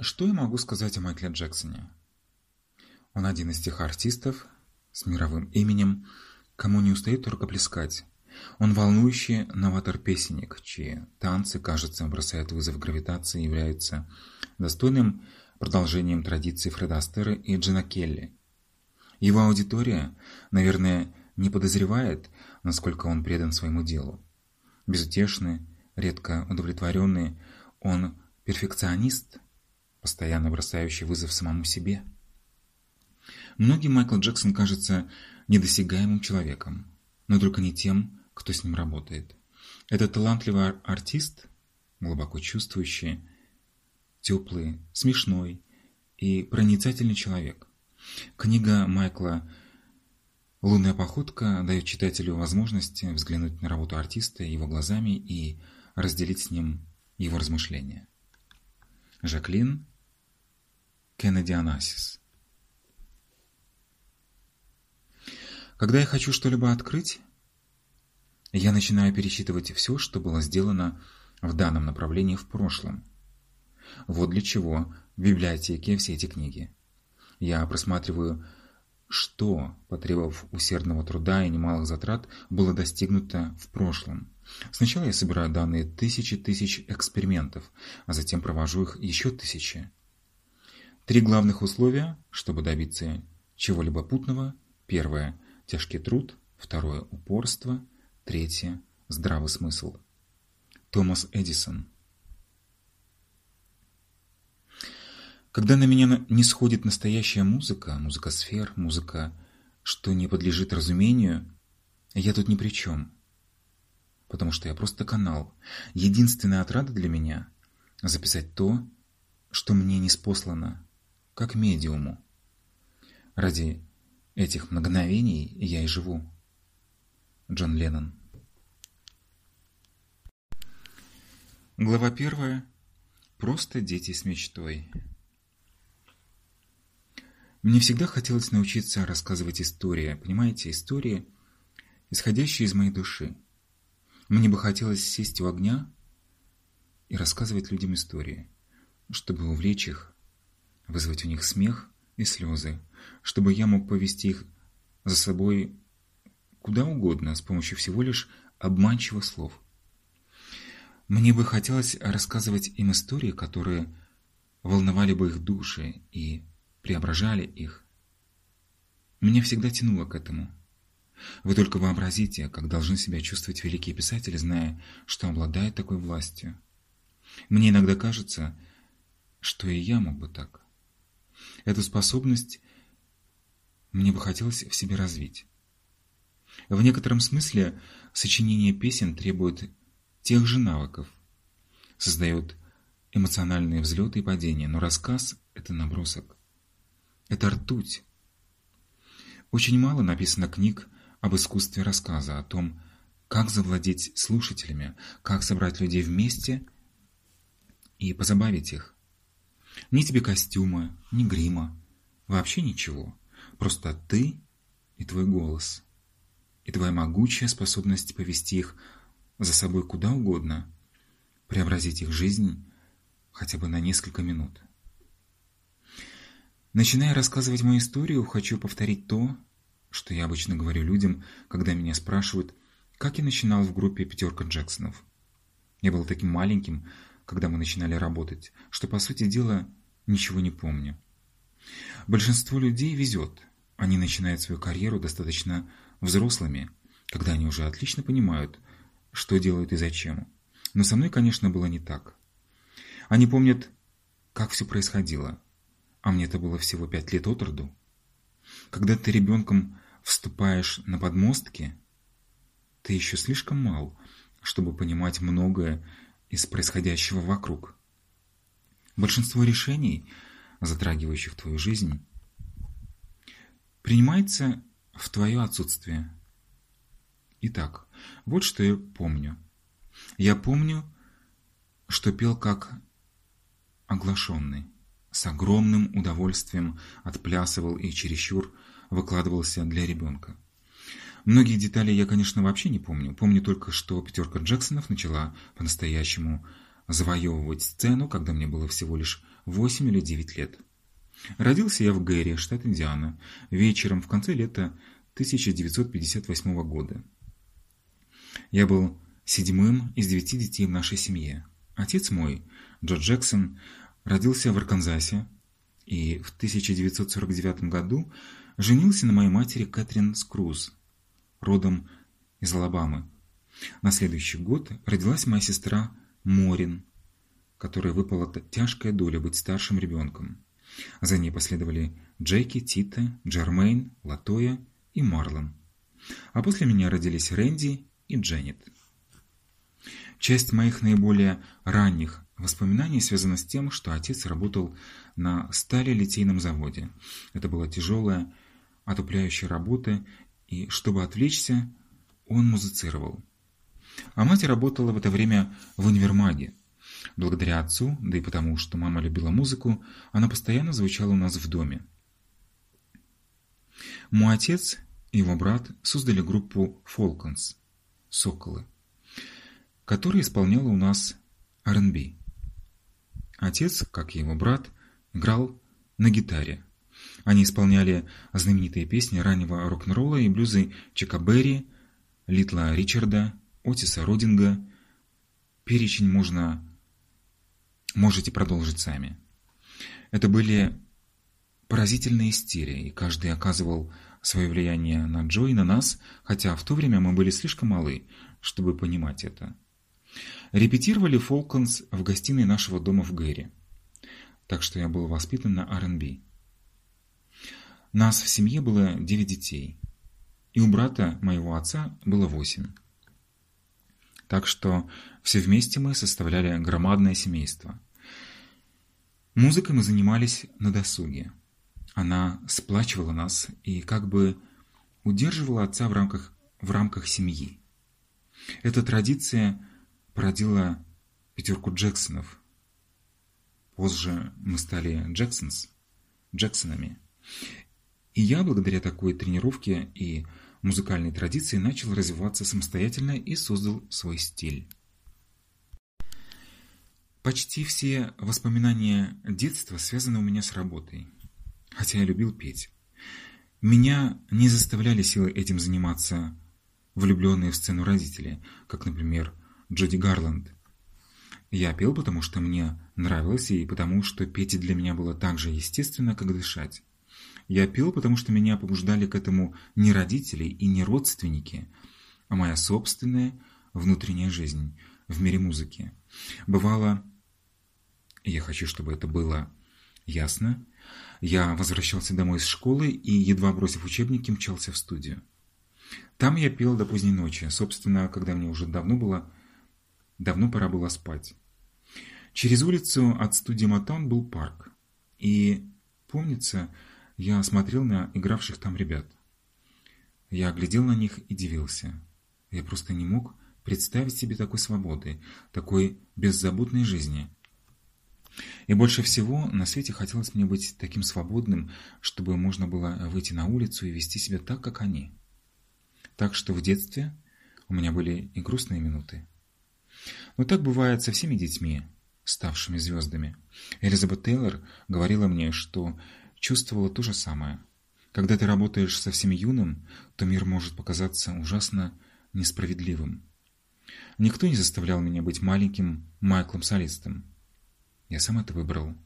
Что я могу сказать о Майкле Джексоне? Он один из тех артистов с мировым именем, кому не устает рукоплескать. Он волнующий новатор-песенник, чьи танцы, кажется, бросают вызов гравитации и являются достойным продолжением традиций Фреда Астера и Джина Келли. Его аудитория, наверное, не подозревает, насколько он предан своему делу. Безутешный, редко удовлетворенный, он перфекционист, постоянно бросающий вызов самому себе. Многим Майкл Джексон кажется недосягаемым человеком, но только не тем, кто с ним работает. Этот талантливый артист, глубоко чувствующий, теплый, смешной и проницательный человек. Книга Майкла «Лунная походка» дает читателю возможность взглянуть на работу артиста его глазами и разделить с ним его размышления. Жаклин Кеннеди Анасис Когда я хочу что-либо открыть, я начинаю пересчитывать все, что было сделано в данном направлении в прошлом. Вот для чего в библиотеке все эти книги. Я просматриваю, что, потребовав усердного труда и немалых затрат, было достигнуто в прошлом. Сначала я собираю данные тысячи тысяч экспериментов, а затем провожу их еще тысячи. Три главных условия, чтобы добиться чего-либо путного. Первое – тяжкий труд. Второе – упорство. Третье – здравый смысл. Томас Эдисон Когда на меня не сходит настоящая музыка, музыка сфер, музыка, что не подлежит разумению, я тут ни при чем. Потому что я просто канал. Единственная отрада для меня – записать то, что мне не спослано, как медиуму. Ради этих мгновений я и живу. Джон Леннон Глава первая. Просто дети с мечтой. Мне всегда хотелось научиться рассказывать истории, понимаете, истории, исходящие из моей души. Мне бы хотелось сесть у огня и рассказывать людям истории, чтобы увлечь их, вызвать у них смех и слезы, чтобы я мог повести их за собой куда угодно с помощью всего лишь обманчивых слов. Мне бы хотелось рассказывать им истории, которые волновали бы их души и преображали их. Меня всегда тянуло к этому. Вы только вообразите, как должны себя чувствовать великие писатели, зная, что обладают такой властью. Мне иногда кажется, что и я мог бы так. Эту способность мне бы хотелось в себе развить. В некотором смысле сочинение песен требует тех же навыков, создает эмоциональные взлеты и падения, но рассказ – это набросок. Это ртуть. Очень мало написано книг об искусстве рассказа, о том, как завладеть слушателями, как собрать людей вместе и позабавить их. Ни тебе костюма, ни грима, вообще ничего. Просто ты и твой голос. И твоя могучая способность повести их за собой куда угодно, преобразить их жизнь хотя бы на несколько минут. Начиная рассказывать мою историю, хочу повторить то, что я обычно говорю людям, когда меня спрашивают, как я начинал в группе «Пятерка Джексонов». Я был таким маленьким, когда мы начинали работать, что, по сути дела, ничего не помню. Большинство людей везет. Они начинают свою карьеру достаточно взрослыми, когда они уже отлично понимают, что делают и зачем. Но со мной, конечно, было не так. Они помнят, как все происходило, а мне это было всего пять лет от роду. Когда ты ребенком вступаешь на подмостки, ты еще слишком мал, чтобы понимать многое из происходящего вокруг. Большинство решений, затрагивающих твою жизнь, принимается в твое отсутствие. Итак, вот что я помню. Я помню, что пел как оглашенный с огромным удовольствием отплясывал и чересчур выкладывался для ребенка. Многих деталей я, конечно, вообще не помню. Помню только, что пятерка Джексонов начала по-настоящему завоевывать сцену, когда мне было всего лишь 8 или 9 лет. Родился я в Гэри, штат Индиана, вечером в конце лета 1958 года. Я был седьмым из девяти детей в нашей семье. Отец мой, Джо Джексон, родился в Арканзасе и в 1949 году женился на моей матери Кэтрин Скруз, родом из Алабамы. На следующий год родилась моя сестра Морин, которой выпала тяжкая доля быть старшим ребенком. За ней последовали Джеки, Тита, Джермейн, Латоя и Марлон. А после меня родились Рэнди и Дженнет. Часть моих наиболее ранних воспоминаний связана с тем, что отец работал на сталелитейном заводе. Это была тяжелая, отупляющая работа, и, чтобы отвлечься, он музицировал. А мать работала в это время в универмаге. Благодаря отцу, да и потому, что мама любила музыку, она постоянно звучала у нас в доме. Мой отец и его брат создали группу «Фолконс» – «Соколы», которая исполняла у нас R&B. Отец, как и его брат, играл на гитаре. Они исполняли знаменитые песни раннего рок-н-ролла и блюзы Чика Берри, Литла Ричарда, Отиса Родинга. Перечень можно можете продолжить сами. Это были поразительные стили, и каждый оказывал свое влияние на Джо и на нас, хотя в то время мы были слишком малы, чтобы понимать это. Репетировали Фолконс в гостиной нашего дома в Гэри, так что я был воспитан на R&B. Нас в семье было девять детей, и у брата моего отца было восемь. Так что все вместе мы составляли громадное семейство. Музыкой мы занимались на досуге. Она сплачивала нас и как бы удерживала отца в рамках, в рамках семьи. Эта традиция породила пятерку Джексонов. Позже мы стали Джексонс, Джексонами. И я, благодаря такой тренировке и музыкальной традиции начал развиваться самостоятельно и создал свой стиль. Почти все воспоминания детства связаны у меня с работой, хотя я любил петь. Меня не заставляли силы этим заниматься влюбленные в сцену родители, как, например, Джуди Гарланд. Я пел, потому что мне нравилось, и потому что петь для меня было так же естественно, как дышать. Я пил, потому что меня побуждали к этому не родители и не родственники, а моя собственная внутренняя жизнь в мире музыки. Бывало, я хочу, чтобы это было ясно, я возвращался домой из школы и, едва бросив учебники, мчался в студию. Там я пел до поздней ночи, собственно, когда мне уже давно было, давно пора было спать. Через улицу от студии Матан был парк, и, помнится, я смотрел на игравших там ребят. Я глядел на них и дивился. Я просто не мог представить себе такой свободы, такой беззаботной жизни. И больше всего на свете хотелось мне быть таким свободным, чтобы можно было выйти на улицу и вести себя так, как они. Так что в детстве у меня были и грустные минуты. Но так бывает со всеми детьми, ставшими звездами. Элизабет Тейлор говорила мне, что чувствовала то же самое. Когда ты работаешь совсем юным, то мир может показаться ужасно несправедливым. Никто не заставлял меня быть маленьким Майклом-солистом. Я сам это выбрал.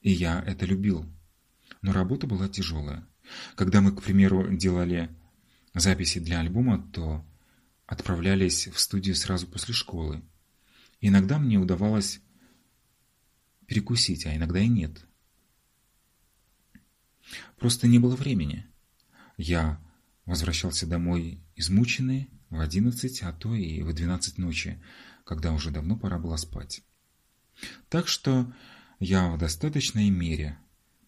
И я это любил. Но работа была тяжелая. Когда мы, к примеру, делали записи для альбома, то отправлялись в студию сразу после школы. Иногда мне удавалось перекусить, а иногда и нет. Просто не было времени. Я возвращался домой измученный в одиннадцать, а то и в двенадцать ночи, когда уже давно пора было спать. Так что я в достаточной мере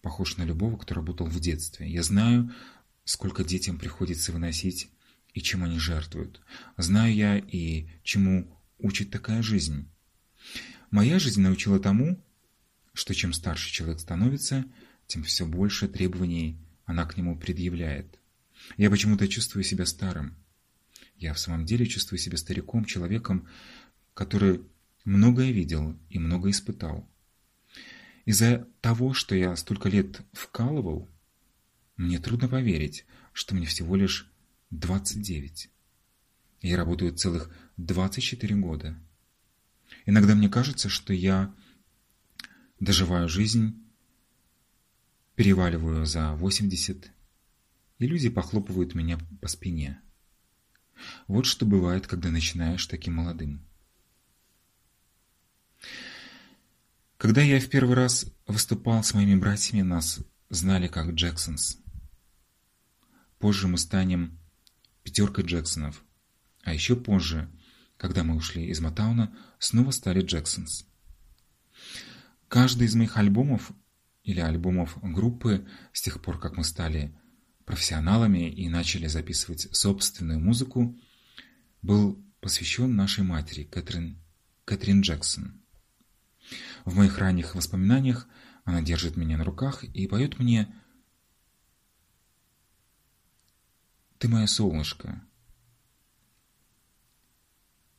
похож на любого, кто работал в детстве. Я знаю, сколько детям приходится выносить и чем они жертвуют. Знаю я и чему учит такая жизнь. Моя жизнь научила тому, что чем старше человек становится, тем все больше требований она к нему предъявляет. Я почему-то чувствую себя старым. Я в самом деле чувствую себя стариком, человеком, который многое видел и многое испытал. Из-за того, что я столько лет вкалывал, мне трудно поверить, что мне всего лишь 29. Я работаю целых 24 года. Иногда мне кажется, что я доживаю жизнь, переваливаю за 80, и люди похлопывают меня по спине. Вот что бывает, когда начинаешь таким молодым. Когда я в первый раз выступал с моими братьями, нас знали как Джексонс. Позже мы станем пятеркой Джексонов. А еще позже, когда мы ушли из Матауна, снова стали Джексонс. Каждый из моих альбомов или альбомов группы с тех пор, как мы стали профессионалами и начали записывать собственную музыку, был посвящен нашей матери Кэтрин, Кэтрин Джексон. В моих ранних воспоминаниях она держит меня на руках и поет мне «Ты мое солнышко»,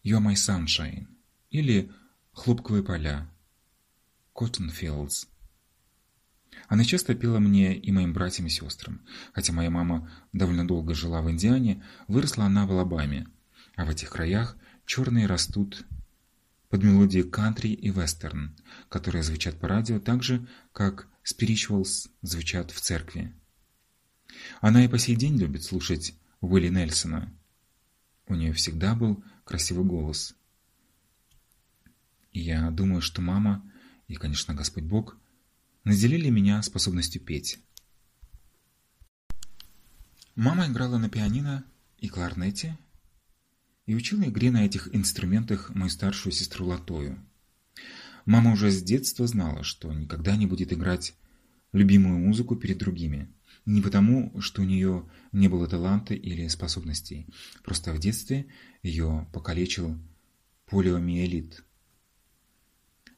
«You are my sunshine» или «Хлопковые поля», «Cotton fields». Она часто пела мне и моим братьям и сестрам. Хотя моя мама довольно долго жила в Индиане, выросла она в Алабаме, а в этих краях черные растут под мелодии кантри и вестерн, которые звучат по радио так же, как spirituals звучат в церкви. Она и по сей день любит слушать Уилли Нельсона. У нее всегда был красивый голос. И я думаю, что мама и, конечно, Господь Бог наделили меня способностью петь. Мама играла на пианино и кларнете и учила игре на этих инструментах мою старшую сестру Латою. Мама уже с детства знала, что никогда не будет играть любимую музыку перед другими. Не потому, что у нее не было таланта или способностей. Просто в детстве ее покалечил полиомиелит.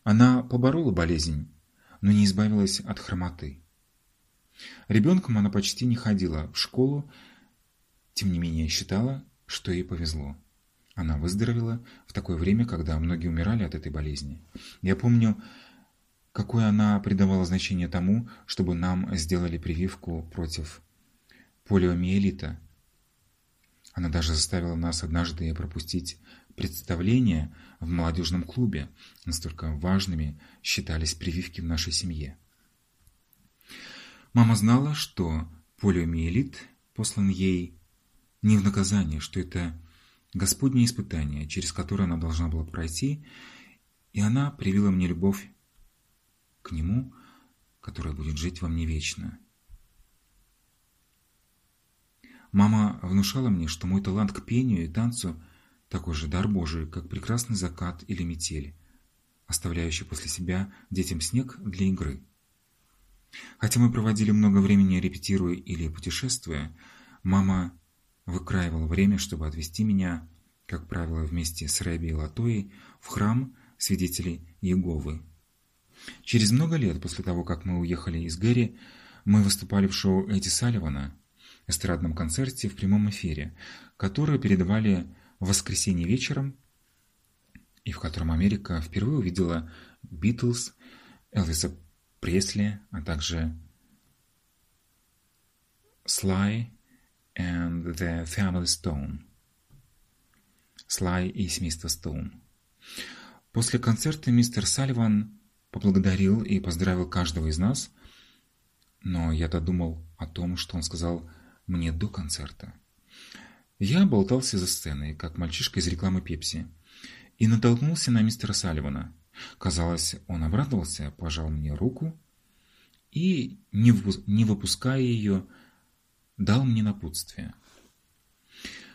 Она поборола болезнь, но не избавилась от хромоты. Ребенком она почти не ходила в школу, тем не менее считала, что ей повезло. Она выздоровела в такое время, когда многие умирали от этой болезни. Я помню, какое она придавала значение тому, чтобы нам сделали прививку против полиомиелита. Она даже заставила нас однажды пропустить представление в молодежном клубе. Настолько важными считались прививки в нашей семье. Мама знала, что полиомиелит послан ей не в наказание, что это Господнее испытание, через которое она должна была пройти, и она привила мне любовь к Нему, которая будет жить во мне вечно. Мама внушала мне, что мой талант к пению и танцу такой же дар Божий, как прекрасный закат или метель, оставляющий после себя детям снег для игры. Хотя мы проводили много времени репетируя или путешествуя, мама выкраивал время, чтобы отвезти меня, как правило, вместе с Рэби и Латоей, в храм свидетелей Иеговы. Через много лет после того, как мы уехали из Гэри, мы выступали в шоу Эдди Салливана, эстрадном концерте в прямом эфире, которое передавали воскресенье вечером, и в котором Америка впервые увидела Битлз, Элвиса Пресли, а также Sly and the Family Stone. Слай и семейство Стоун. После концерта мистер Салливан поблагодарил и поздравил каждого из нас, но я-то думал о том, что он сказал мне до концерта. Я болтался за сценой, как мальчишка из рекламы Пепси, и натолкнулся на мистера Салливана. Казалось, он обрадовался, пожал мне руку и, не выпуская ее, дал мне напутствие.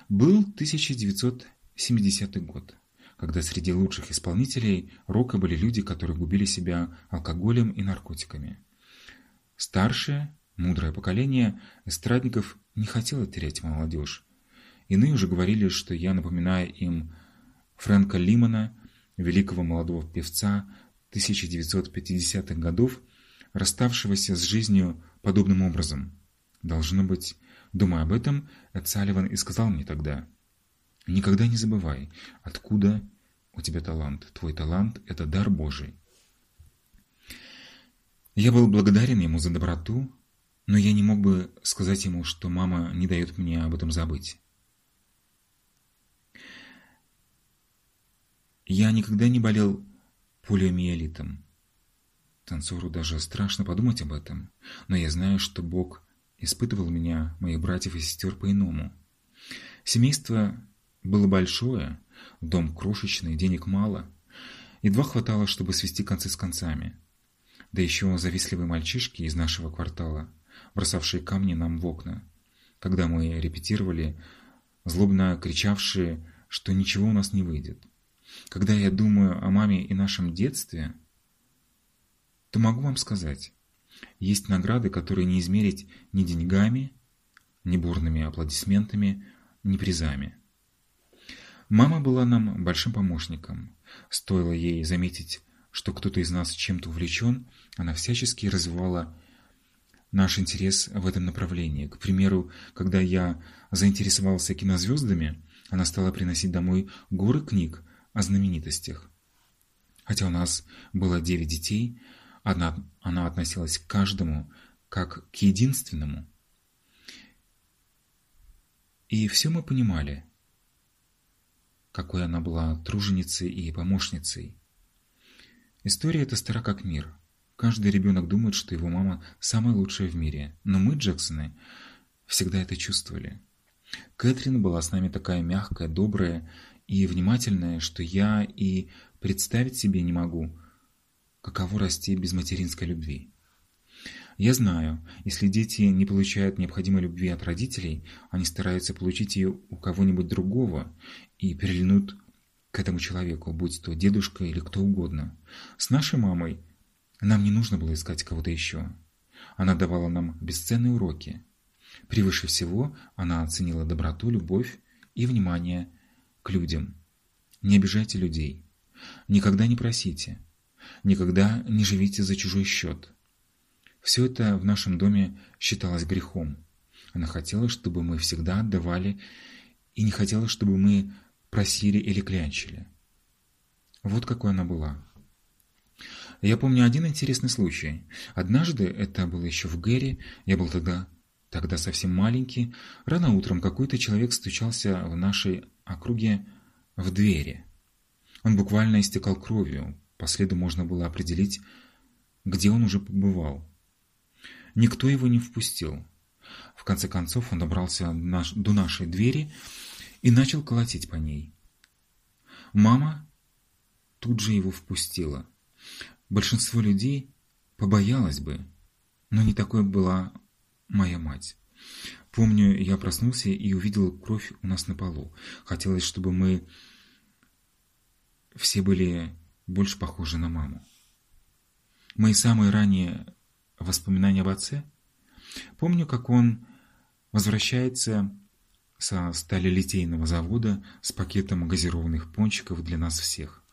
Был 1970 год, когда среди лучших исполнителей рока были люди, которые губили себя алкоголем и наркотиками. Старшее, мудрое поколение эстрадников не хотело терять молодежь. Иные уже говорили, что я напоминаю им Фрэнка Лимана, великого молодого певца 1950-х годов, расставшегося с жизнью подобным образом. Должно быть, думая об этом, Эд Салливан и сказал мне тогда, «Никогда не забывай, откуда у тебя талант. Твой талант – это дар Божий. Я был благодарен ему за доброту, но я не мог бы сказать ему, что мама не дает мне об этом забыть. Я никогда не болел полиомиелитом. Танцору даже страшно подумать об этом, но я знаю, что Бог испытывал меня, моих братьев и сестер по-иному. Семейство было большое, дом крошечный, денег мало. Едва хватало, чтобы свести концы с концами. Да еще завистливые мальчишки из нашего квартала, бросавшие камни нам в окна. Когда мы репетировали, злобно кричавшие, что ничего у нас не выйдет. Когда я думаю о маме и нашем детстве – то могу вам сказать, есть награды, которые не измерить ни деньгами, ни бурными аплодисментами, ни призами. Мама была нам большим помощником. Стоило ей заметить, что кто-то из нас чем-то увлечен, она всячески развивала наш интерес в этом направлении. К примеру, когда я заинтересовался кинозвездами, она стала приносить домой горы книг о знаменитостях. Хотя у нас было девять детей, она, она относилась к каждому как к единственному. И все мы понимали, какой она была труженицей и помощницей. История эта стара как мир. Каждый ребенок думает, что его мама самая лучшая в мире, но мы, Джексоны, всегда это чувствовали. Кэтрин была с нами такая мягкая, добрая и внимательная, что я и представить себе не могу, каково расти без материнской любви. Я знаю, если дети не получают необходимой любви от родителей, они стараются получить ее у кого-нибудь другого и перелинут к этому человеку, будь то дедушка или кто угодно. С нашей мамой нам не нужно было искать кого-то еще. Она давала нам бесценные уроки. Превыше всего она оценила доброту, любовь и внимание к людям. Не обижайте людей. Никогда не просите. Никогда не живите за чужой счет. Все это в нашем доме считалось грехом. Она хотела, чтобы мы всегда отдавали, и не хотела, чтобы мы просили или клянчили. Вот какой она была. Я помню один интересный случай. Однажды, это было еще в Гэри, я был тогда, тогда совсем маленький, рано утром какой-то человек стучался в нашей округе в двери. Он буквально истекал кровью, по следу можно было определить, где он уже побывал. Никто его не впустил. В конце концов он добрался до нашей двери и начал колотить по ней. Мама тут же его впустила. Большинство людей побоялось бы, но не такой была моя мать. Помню, я проснулся и увидел кровь у нас на полу. Хотелось, чтобы мы все были больше похожа на маму. Мои самые ранние воспоминания об отце. Помню, как он возвращается со сталелитейного завода с пакетом газированных пончиков для нас всех.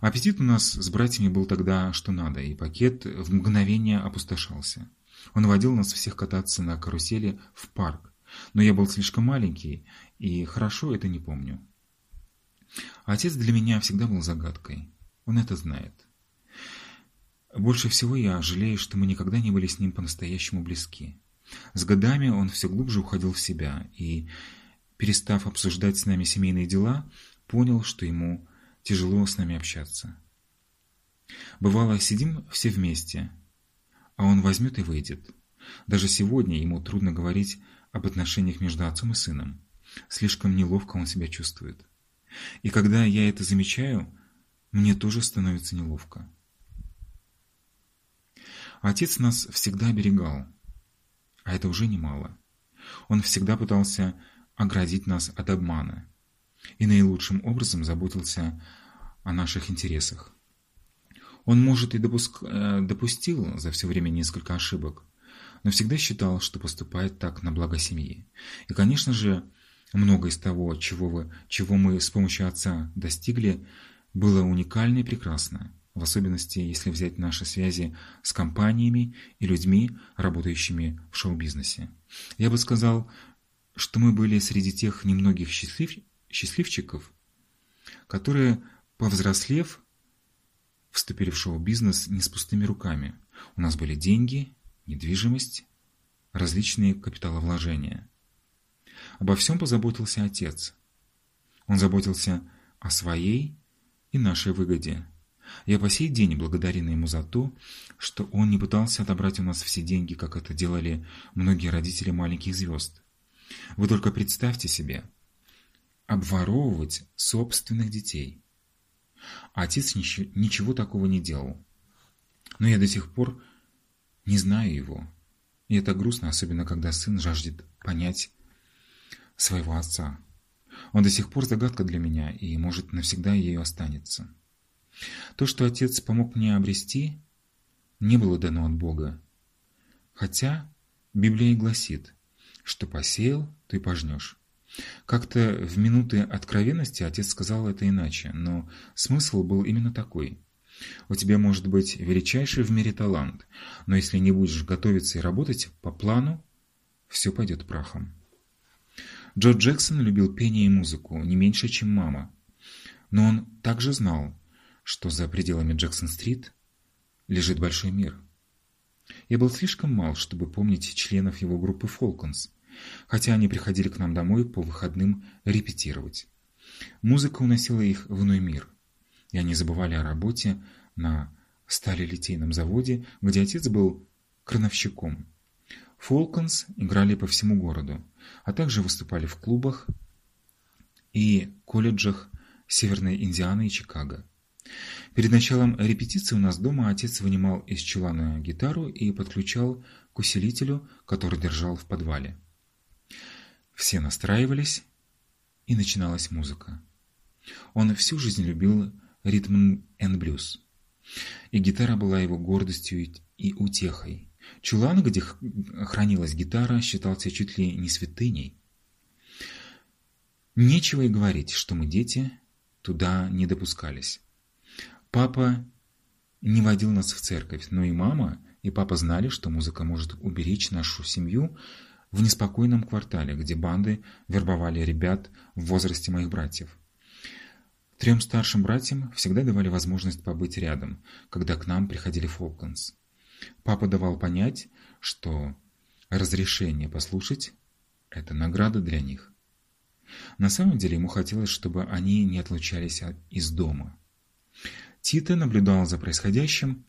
Аппетит у нас с братьями был тогда что надо, и пакет в мгновение опустошался. Он водил нас всех кататься на карусели в парк, но я был слишком маленький и хорошо это не помню. Отец для меня всегда был загадкой. Он это знает. Больше всего я жалею, что мы никогда не были с ним по-настоящему близки. С годами он все глубже уходил в себя и, перестав обсуждать с нами семейные дела, понял, что ему тяжело с нами общаться. Бывало, сидим все вместе, а он возьмет и выйдет. Даже сегодня ему трудно говорить об отношениях между отцом и сыном. Слишком неловко он себя чувствует. И когда я это замечаю, мне тоже становится неловко. Отец нас всегда оберегал, а это уже немало. Он всегда пытался оградить нас от обмана и наилучшим образом заботился о наших интересах. Он, может, и допуск... Э, допустил за все время несколько ошибок, но всегда считал, что поступает так на благо семьи. И, конечно же, многое из того, чего, вы, чего мы с помощью отца достигли, было уникально и прекрасно, в особенности если взять наши связи с компаниями и людьми, работающими в шоу-бизнесе. Я бы сказал, что мы были среди тех немногих счастлив... счастливчиков, которые повзрослев, вступили в шоу-бизнес не с пустыми руками. У нас были деньги, недвижимость, различные капиталовложения. Обо всем позаботился отец. Он заботился о своей и нашей выгоде. Я по сей день благодарен ему за то, что он не пытался отобрать у нас все деньги, как это делали многие родители маленьких звезд. Вы только представьте себе, обворовывать собственных детей. Отец ничего такого не делал. Но я до сих пор не знаю его. И это грустно, особенно когда сын жаждет понять своего отца. Он до сих пор загадка для меня и, может, навсегда ею останется. То, что отец помог мне обрести, не было дано от Бога. Хотя Библия и гласит, что посеял, ты пожнешь. Как-то в минуты откровенности отец сказал это иначе, но смысл был именно такой. У тебя может быть величайший в мире талант, но если не будешь готовиться и работать по плану, все пойдет прахом. Джо Джексон любил пение и музыку не меньше, чем мама. Но он также знал, что за пределами Джексон-стрит лежит большой мир. Я был слишком мал, чтобы помнить членов его группы «Фолконс», хотя они приходили к нам домой по выходным репетировать. Музыка уносила их в иной мир, и они забывали о работе на сталелитейном заводе, где отец был крановщиком. Фолконс играли по всему городу, а также выступали в клубах и колледжах Северной Индианы и Чикаго. Перед началом репетиции у нас дома отец вынимал из чулана гитару и подключал к усилителю, который держал в подвале. Все настраивались, и начиналась музыка. Он всю жизнь любил ритм and блюз. И гитара была его гордостью и утехой. Чулан, где хранилась гитара, считался чуть ли не святыней. Нечего и говорить, что мы, дети, туда не допускались. Папа не водил нас в церковь, но и мама, и папа знали, что музыка может уберечь нашу семью в неспокойном квартале, где банды вербовали ребят в возрасте моих братьев. Трем старшим братьям всегда давали возможность побыть рядом, когда к нам приходили Фолконс. Папа давал понять, что разрешение послушать – это награда для них. На самом деле ему хотелось, чтобы они не отлучались из дома. Тита наблюдал за происходящим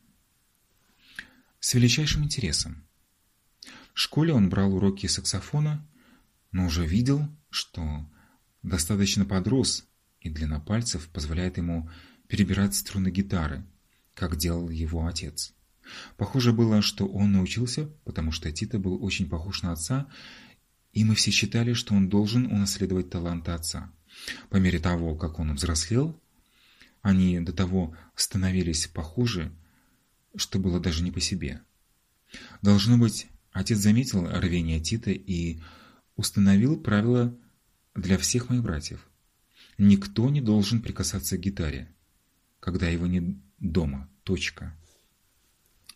с величайшим интересом. В школе он брал уроки саксофона, но уже видел, что достаточно подрос, и длина пальцев позволяет ему перебирать струны гитары, как делал его отец. Похоже было, что он научился, потому что Тита был очень похож на отца, и мы все считали, что он должен унаследовать таланты отца. По мере того, как он взрослел, они до того становились похожи, что было даже не по себе. Должно быть, Отец заметил рвение Тита и установил правила для всех моих братьев. Никто не должен прикасаться к гитаре, когда его нет дома. Точка.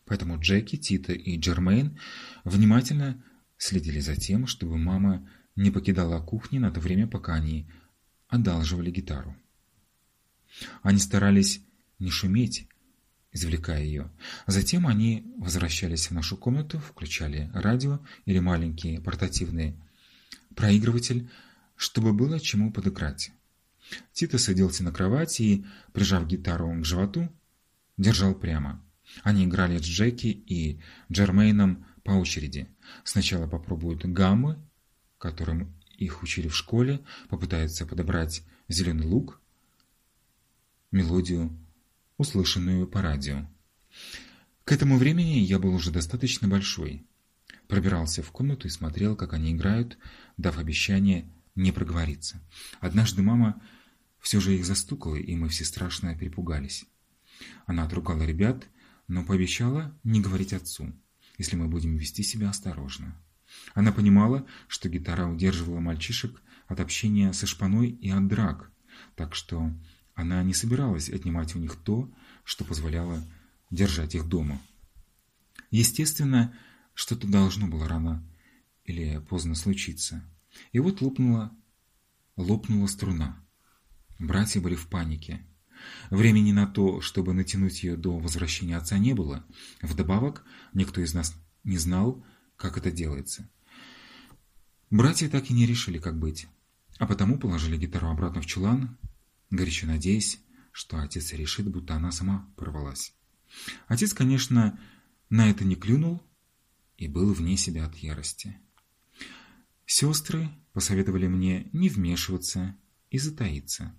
Поэтому Джеки, Тита и Джермейн внимательно следили за тем, чтобы мама не покидала кухни на то время, пока они одалживали гитару. Они старались не шуметь, извлекая ее. Затем они возвращались в нашу комнату, включали радио или маленький портативный проигрыватель, чтобы было чему подыграть. Тита садился на кровати и, прижав гитару к животу, держал прямо. Они играли с Джеки и Джермейном по очереди. Сначала попробуют гаммы, которым их учили в школе, попытаются подобрать зеленый лук, мелодию услышанную по радио. К этому времени я был уже достаточно большой. Пробирался в комнату и смотрел, как они играют, дав обещание не проговориться. Однажды мама все же их застукала, и мы все страшно перепугались. Она отругала ребят, но пообещала не говорить отцу, если мы будем вести себя осторожно. Она понимала, что гитара удерживала мальчишек от общения со шпаной и от драк, так что она не собиралась отнимать у них то, что позволяло держать их дома. Естественно, что-то должно было рано или поздно случиться. И вот лопнула, лопнула струна. Братья были в панике. Времени на то, чтобы натянуть ее до возвращения отца, не было. Вдобавок, никто из нас не знал, как это делается. Братья так и не решили, как быть, а потому положили гитару обратно в чулан, горячо надеясь, что отец решит, будто она сама порвалась. Отец, конечно, на это не клюнул и был вне себя от ярости. Сестры посоветовали мне не вмешиваться и затаиться.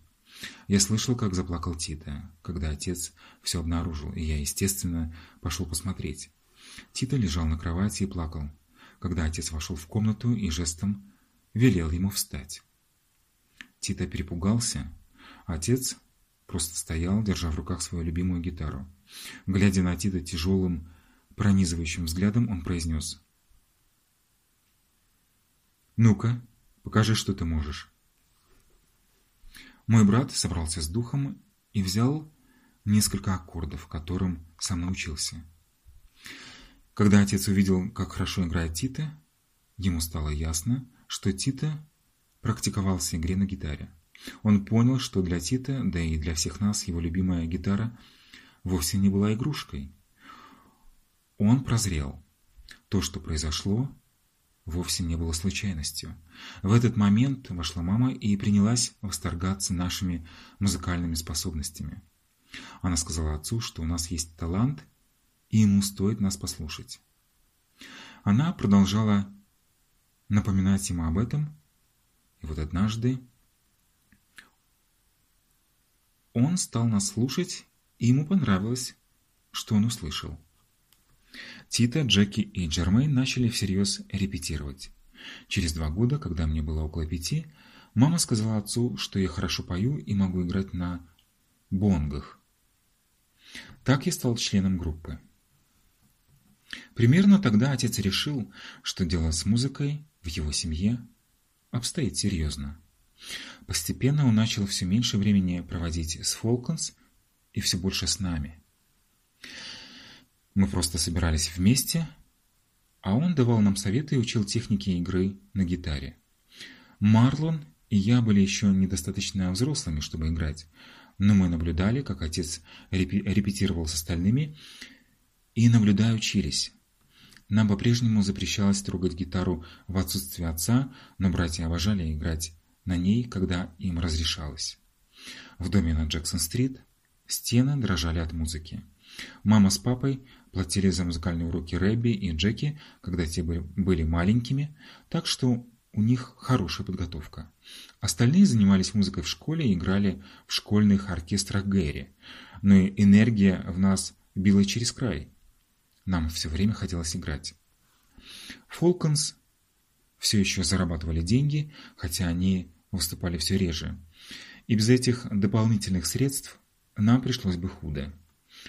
Я слышал, как заплакал Тита, когда отец все обнаружил, и я, естественно, пошел посмотреть. Тита лежал на кровати и плакал, когда отец вошел в комнату и жестом велел ему встать. Тита перепугался, отец просто стоял, держа в руках свою любимую гитару. Глядя на Тита тяжелым, пронизывающим взглядом, он произнес. «Ну-ка, покажи, что ты можешь». Мой брат собрался с духом и взял несколько аккордов, которым сам научился. Когда отец увидел, как хорошо играет Тита, ему стало ясно, что Тита практиковался игре на гитаре. Он понял, что для Тита, да и для всех нас, его любимая гитара вовсе не была игрушкой. Он прозрел. То, что произошло, вовсе не было случайностью. В этот момент вошла мама и принялась восторгаться нашими музыкальными способностями. Она сказала отцу, что у нас есть талант, и ему стоит нас послушать. Она продолжала напоминать ему об этом, и вот однажды он стал нас слушать, и ему понравилось, что он услышал. Тита, Джеки и Джермейн начали всерьез репетировать. Через два года, когда мне было около пяти, мама сказала отцу, что я хорошо пою и могу играть на бонгах. Так я стал членом группы. Примерно тогда отец решил, что дело с музыкой в его семье обстоит серьезно. Постепенно он начал все меньше времени проводить с Фолконс и все больше с нами. Мы просто собирались вместе, а он давал нам советы и учил технике игры на гитаре. Марлон и я были еще недостаточно взрослыми, чтобы играть, но мы наблюдали, как отец репетировал с остальными, и, наблюдая, учились. Нам по-прежнему запрещалось трогать гитару в отсутствие отца, но братья обожали играть на ней, когда им разрешалось. В доме на Джексон-стрит стены дрожали от музыки. Мама с папой платили за музыкальные уроки Рэбби и Джеки, когда те были маленькими, так что у них хорошая подготовка. Остальные занимались музыкой в школе и играли в школьных оркестрах Гэри, но энергия в нас била через край. Нам все время хотелось играть. Фолконс все еще зарабатывали деньги, хотя они выступали все реже. И без этих дополнительных средств нам пришлось бы худо.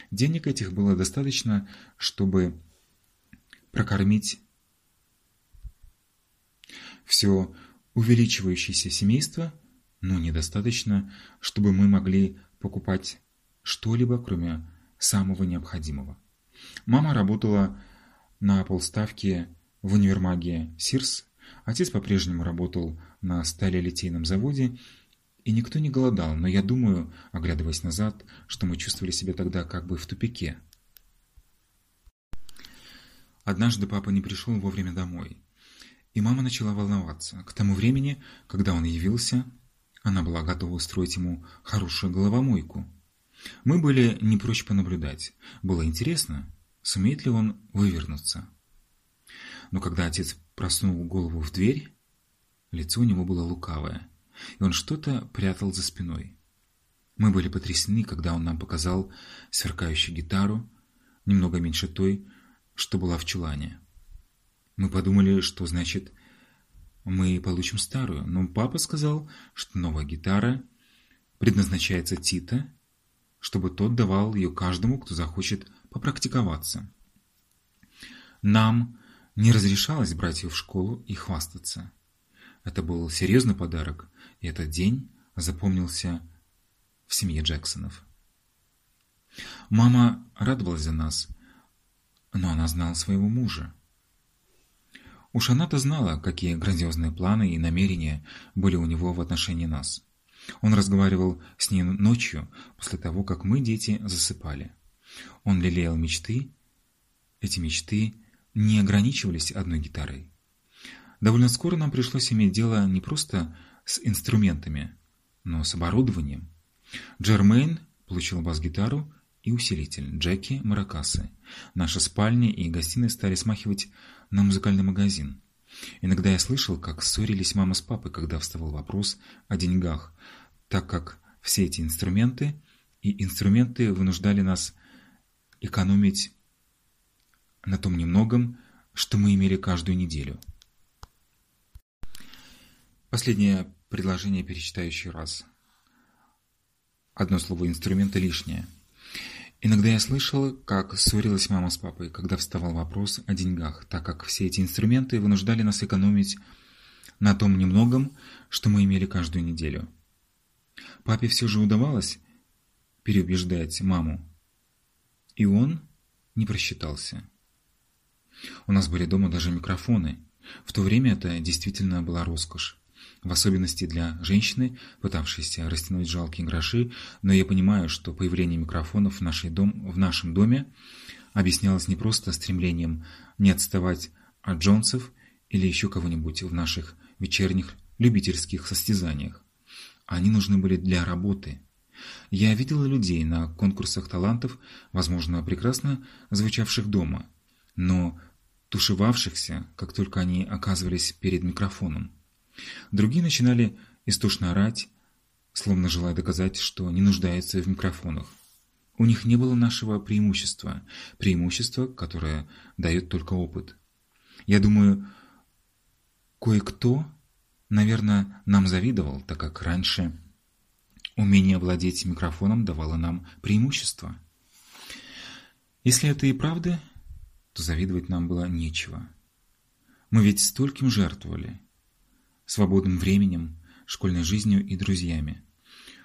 Денег этих было достаточно, чтобы прокормить все увеличивающееся семейство, но недостаточно, чтобы мы могли покупать что-либо, кроме самого необходимого. Мама работала на полставки в универмаге «Сирс», отец по-прежнему работал на сталелитейном заводе, и никто не голодал, но я думаю, оглядываясь назад, что мы чувствовали себя тогда как бы в тупике. Однажды папа не пришел вовремя домой, и мама начала волноваться. К тому времени, когда он явился, она была готова устроить ему хорошую головомойку. Мы были не прочь понаблюдать. Было интересно, сумеет ли он вывернуться. Но когда отец просунул голову в дверь, лицо у него было лукавое и он что-то прятал за спиной. Мы были потрясены, когда он нам показал сверкающую гитару, немного меньше той, что была в чулане. Мы подумали, что значит мы получим старую, но папа сказал, что новая гитара предназначается Тита, чтобы тот давал ее каждому, кто захочет попрактиковаться. Нам не разрешалось брать ее в школу и хвастаться. Это был серьезный подарок, и этот день запомнился в семье Джексонов. Мама радовалась за нас, но она знала своего мужа. Уж она-то знала, какие грандиозные планы и намерения были у него в отношении нас. Он разговаривал с ней ночью, после того, как мы, дети, засыпали. Он лелеял мечты. Эти мечты не ограничивались одной гитарой. Довольно скоро нам пришлось иметь дело не просто с инструментами, но с оборудованием. Джермейн получил бас-гитару и усилитель, Джеки – маракасы. Наша спальня и гостиная стали смахивать на музыкальный магазин. Иногда я слышал, как ссорились мама с папой, когда вставал вопрос о деньгах, так как все эти инструменты и инструменты вынуждали нас экономить на том немногом, что мы имели каждую неделю. Последнее предложение перечитаю еще раз. Одно слово «инструменты» лишнее. Иногда я слышал, как ссорилась мама с папой, когда вставал вопрос о деньгах, так как все эти инструменты вынуждали нас экономить на том немногом, что мы имели каждую неделю. Папе все же удавалось переубеждать маму, и он не просчитался. У нас были дома даже микрофоны. В то время это действительно была роскошь в особенности для женщины, пытавшейся растянуть жалкие гроши, но я понимаю, что появление микрофонов в, нашей дом, в нашем доме объяснялось не просто стремлением не отставать от Джонсов или еще кого-нибудь в наших вечерних любительских состязаниях. Они нужны были для работы. Я видела людей на конкурсах талантов, возможно, прекрасно звучавших дома, но тушевавшихся, как только они оказывались перед микрофоном. Другие начинали истошно орать, словно желая доказать, что не нуждаются в микрофонах. У них не было нашего преимущества, преимущества, которое дает только опыт. Я думаю, кое-кто, наверное, нам завидовал, так как раньше умение владеть микрофоном давало нам преимущество. Если это и правда, то завидовать нам было нечего. Мы ведь стольким жертвовали свободным временем, школьной жизнью и друзьями.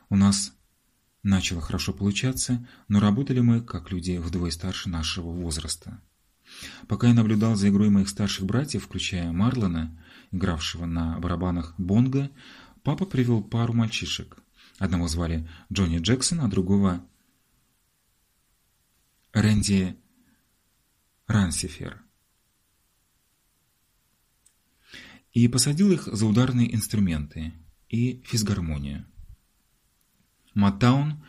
У нас начало хорошо получаться, но работали мы, как люди вдвое старше нашего возраста. Пока я наблюдал за игрой моих старших братьев, включая Марлона, игравшего на барабанах бонго, папа привел пару мальчишек. Одного звали Джонни Джексон, а другого Рэнди Рансифер. и посадил их за ударные инструменты и физгармонию. Маттаун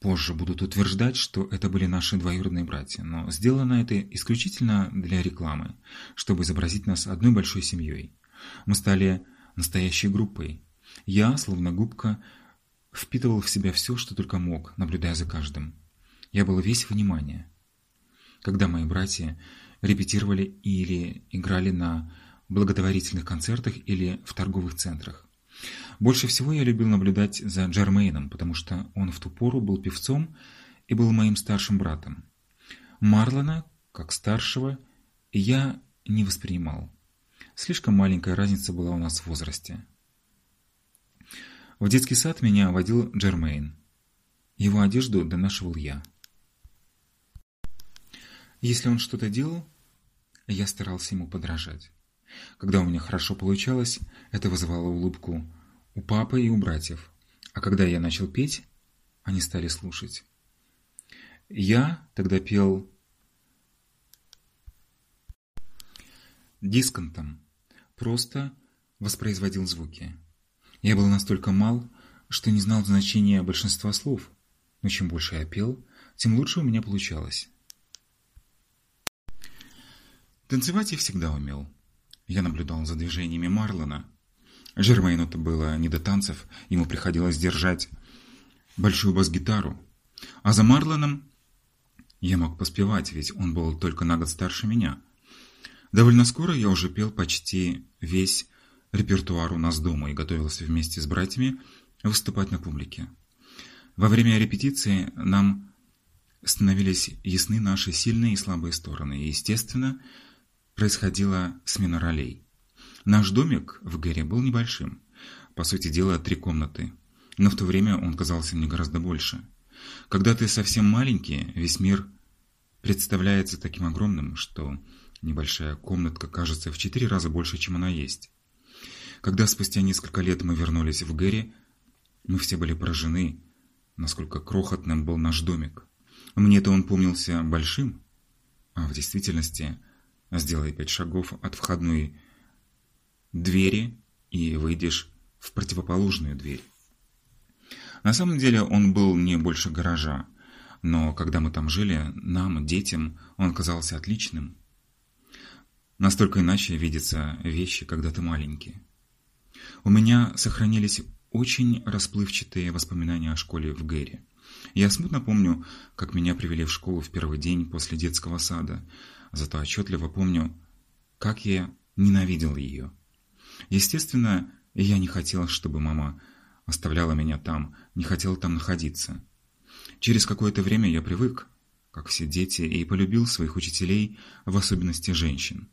позже будут утверждать, что это были наши двоюродные братья, но сделано это исключительно для рекламы, чтобы изобразить нас одной большой семьей. Мы стали настоящей группой. Я, словно губка, впитывал в себя все, что только мог, наблюдая за каждым. Я был весь внимание. Когда мои братья репетировали или играли на благотворительных концертах или в торговых центрах. Больше всего я любил наблюдать за Джермейном, потому что он в ту пору был певцом и был моим старшим братом. Марлона, как старшего, я не воспринимал. Слишком маленькая разница была у нас в возрасте. В детский сад меня водил Джермейн. Его одежду донашивал я. Если он что-то делал, я старался ему подражать. Когда у меня хорошо получалось, это вызывало улыбку у папы и у братьев. А когда я начал петь, они стали слушать. Я тогда пел дисконтом, просто воспроизводил звуки. Я был настолько мал, что не знал значения большинства слов, но чем больше я пел, тем лучше у меня получалось. Танцевать я всегда умел. Я наблюдал за движениями Марлона. Жермейну-то было не до танцев, ему приходилось держать большую бас-гитару. А за Марлоном я мог поспевать, ведь он был только на год старше меня. Довольно скоро я уже пел почти весь репертуар у нас дома и готовился вместе с братьями выступать на публике. Во время репетиции нам становились ясны наши сильные и слабые стороны, и, естественно, происходила смена ролей. Наш домик в Гэре был небольшим, по сути дела три комнаты, но в то время он казался мне гораздо больше. Когда ты совсем маленький, весь мир представляется таким огромным, что небольшая комнатка кажется в четыре раза больше, чем она есть. Когда спустя несколько лет мы вернулись в Гэри, Мы все были поражены, насколько крохотным был наш домик. Мне-то он помнился большим, а в действительности сделай пять шагов от входной двери и выйдешь в противоположную дверь. На самом деле он был не больше гаража, но когда мы там жили, нам, детям, он казался отличным. Настолько иначе видятся вещи, когда ты маленький. У меня сохранились очень расплывчатые воспоминания о школе в Гэри. Я смутно помню, как меня привели в школу в первый день после детского сада, зато отчетливо помню, как я ненавидел ее. Естественно, я не хотел, чтобы мама оставляла меня там, не хотел там находиться. Через какое-то время я привык, как все дети, и полюбил своих учителей, в особенности женщин.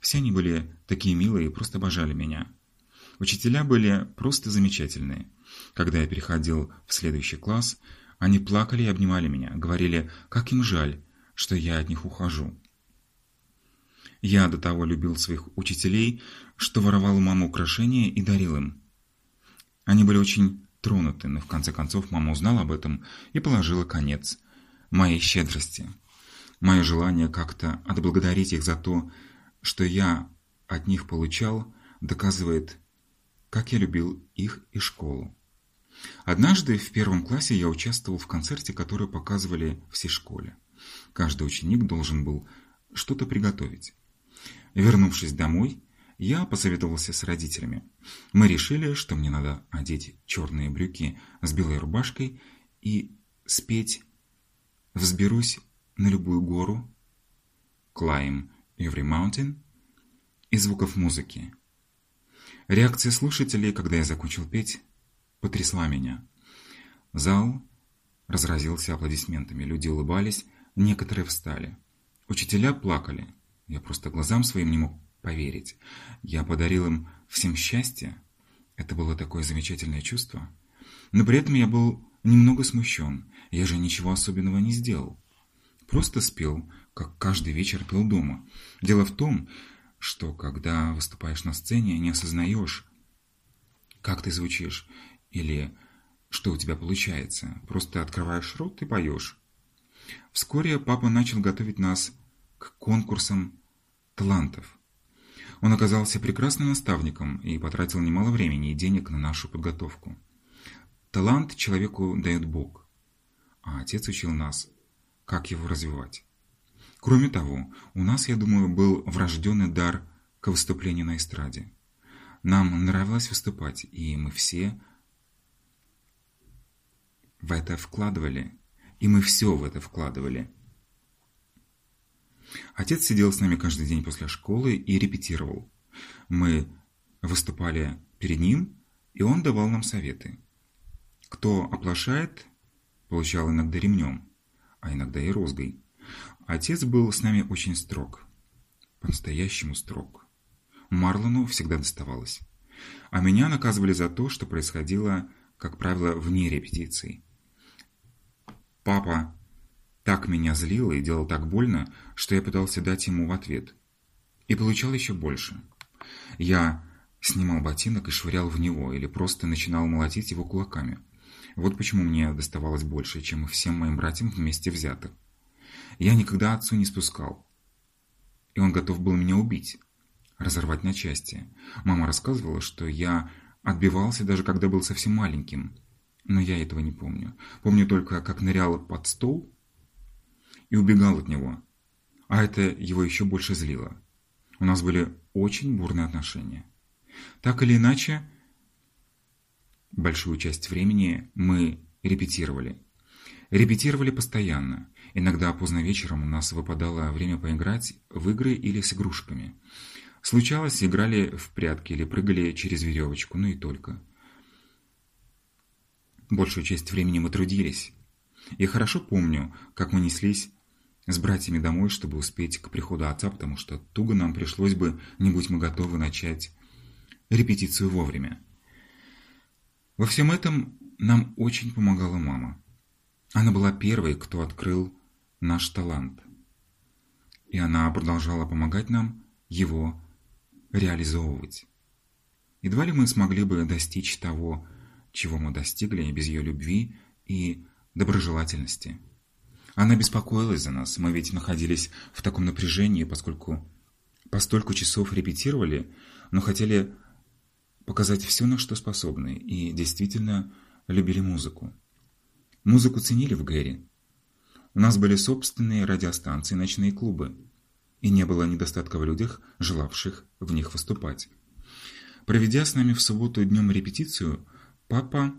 Все они были такие милые и просто обожали меня. Учителя были просто замечательные. Когда я переходил в следующий класс, они плакали и обнимали меня, говорили, как им жаль, что я от них ухожу. Я до того любил своих учителей, что воровал у мамы украшения и дарил им. Они были очень тронуты, но в конце концов мама узнала об этом и положила конец моей щедрости. Мое желание как-то отблагодарить их за то, что я от них получал, доказывает, как я любил их и школу. Однажды в первом классе я участвовал в концерте, который показывали всей школе. Каждый ученик должен был что-то приготовить. Вернувшись домой, я посоветовался с родителями. Мы решили, что мне надо одеть черные брюки с белой рубашкой и спеть «Взберусь на любую гору», «Climb every mountain» и звуков музыки. Реакция слушателей, когда я закончил петь, потрясла меня. Зал разразился аплодисментами, люди улыбались, некоторые встали. Учителя плакали. Я просто глазам своим не мог поверить. Я подарил им всем счастье. Это было такое замечательное чувство. Но при этом я был немного смущен. Я же ничего особенного не сделал. Просто спел, как каждый вечер пел дома. Дело в том, что когда выступаешь на сцене, не осознаешь, как ты звучишь или что у тебя получается. Просто открываешь рот и поешь. Вскоре папа начал готовить нас к конкурсам талантов. Он оказался прекрасным наставником и потратил немало времени и денег на нашу подготовку. Талант человеку дает Бог, а отец учил нас, как его развивать. Кроме того, у нас, я думаю, был врожденный дар к выступлению на эстраде. Нам нравилось выступать, и мы все в это вкладывали, и мы все в это вкладывали – Отец сидел с нами каждый день после школы и репетировал. Мы выступали перед ним, и он давал нам советы. Кто оплошает, получал иногда ремнем, а иногда и розгой. Отец был с нами очень строг. По-настоящему строг. Марлону всегда доставалось. А меня наказывали за то, что происходило, как правило, вне репетиции. Папа так меня злило и делал так больно, что я пытался дать ему в ответ. И получал еще больше. Я снимал ботинок и швырял в него, или просто начинал молотить его кулаками. Вот почему мне доставалось больше, чем всем моим братьям вместе взятых. Я никогда отцу не спускал. И он готов был меня убить, разорвать на части. Мама рассказывала, что я отбивался даже когда был совсем маленьким. Но я этого не помню. Помню только, как нырял под стол и убегал от него. А это его еще больше злило. У нас были очень бурные отношения. Так или иначе, большую часть времени мы репетировали. Репетировали постоянно. Иногда поздно вечером у нас выпадало время поиграть в игры или с игрушками. Случалось, играли в прятки или прыгали через веревочку, ну и только. Большую часть времени мы трудились. Я хорошо помню, как мы неслись с братьями домой, чтобы успеть к приходу отца, потому что туго нам пришлось бы, не будь мы готовы начать репетицию вовремя. Во всем этом нам очень помогала мама. Она была первой, кто открыл наш талант. И она продолжала помогать нам его реализовывать. Едва ли мы смогли бы достичь того, чего мы достигли без ее любви и доброжелательности. Она беспокоилась за нас, мы ведь находились в таком напряжении, поскольку по столько часов репетировали, но хотели показать все, на что способны, и действительно любили музыку. Музыку ценили в Гэри. У нас были собственные радиостанции, ночные клубы, и не было недостатка в людях, желавших в них выступать. Проведя с нами в субботу днем репетицию, папа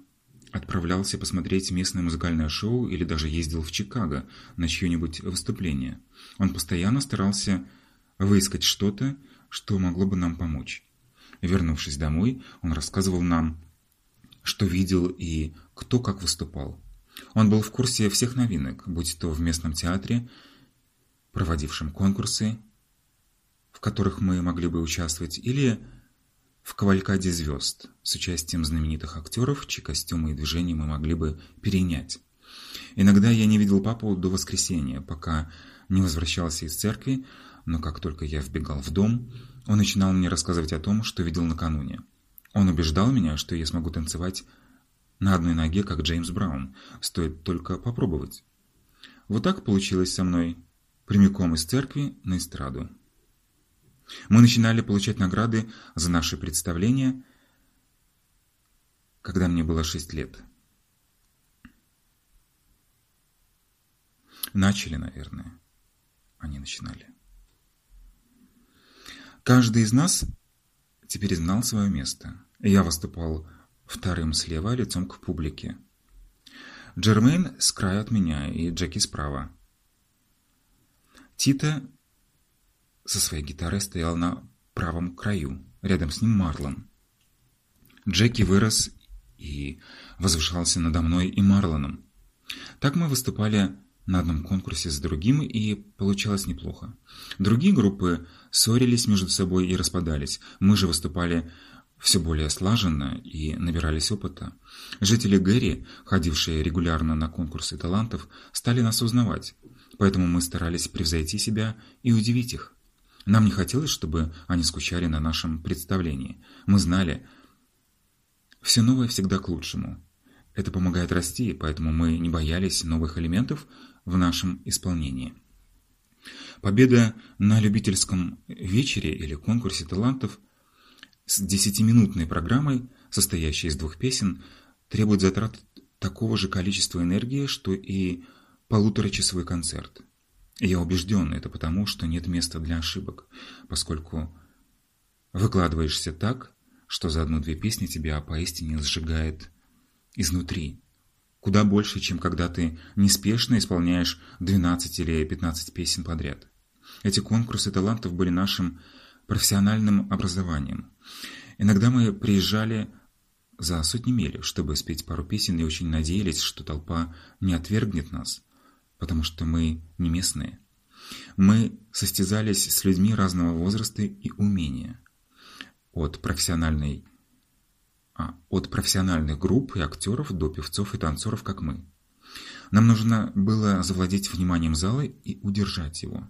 отправлялся посмотреть местное музыкальное шоу или даже ездил в Чикаго на чье-нибудь выступление. Он постоянно старался выискать что-то, что могло бы нам помочь. Вернувшись домой, он рассказывал нам, что видел и кто как выступал. Он был в курсе всех новинок, будь то в местном театре, проводившем конкурсы, в которых мы могли бы участвовать, или в кавалькаде звезд с участием знаменитых актеров, чьи костюмы и движения мы могли бы перенять. Иногда я не видел папу до воскресенья, пока не возвращался из церкви, но как только я вбегал в дом, он начинал мне рассказывать о том, что видел накануне. Он убеждал меня, что я смогу танцевать на одной ноге, как Джеймс Браун, стоит только попробовать. Вот так получилось со мной, прямиком из церкви на эстраду. Мы начинали получать награды за наши представления, когда мне было шесть лет. Начали, наверное. Они начинали. Каждый из нас теперь знал свое место. Я выступал вторым слева, лицом к публике. Джермейн с края от меня и Джеки справа. Тита со своей гитарой стоял на правом краю, рядом с ним Марлон. Джеки вырос и возвышался надо мной и Марлоном. Так мы выступали на одном конкурсе с другим, и получалось неплохо. Другие группы ссорились между собой и распадались. Мы же выступали все более слаженно и набирались опыта. Жители Гэри, ходившие регулярно на конкурсы талантов, стали нас узнавать, поэтому мы старались превзойти себя и удивить их. Нам не хотелось, чтобы они скучали на нашем представлении. Мы знали, все новое всегда к лучшему. Это помогает расти, поэтому мы не боялись новых элементов в нашем исполнении. Победа на любительском вечере или конкурсе талантов с десятиминутной программой, состоящей из двух песен, требует затрат такого же количества энергии, что и полуторачасовой концерт. Я убежден, это потому, что нет места для ошибок, поскольку выкладываешься так, что за одну-две песни тебя поистине сжигает изнутри. Куда больше, чем когда ты неспешно исполняешь 12 или 15 песен подряд. Эти конкурсы талантов были нашим профессиональным образованием. Иногда мы приезжали за сотни миль, чтобы спеть пару песен и очень надеялись, что толпа не отвергнет нас – потому что мы не местные. Мы состязались с людьми разного возраста и умения. От профессиональной а, от профессиональных групп и актеров до певцов и танцоров, как мы. Нам нужно было завладеть вниманием зала и удержать его.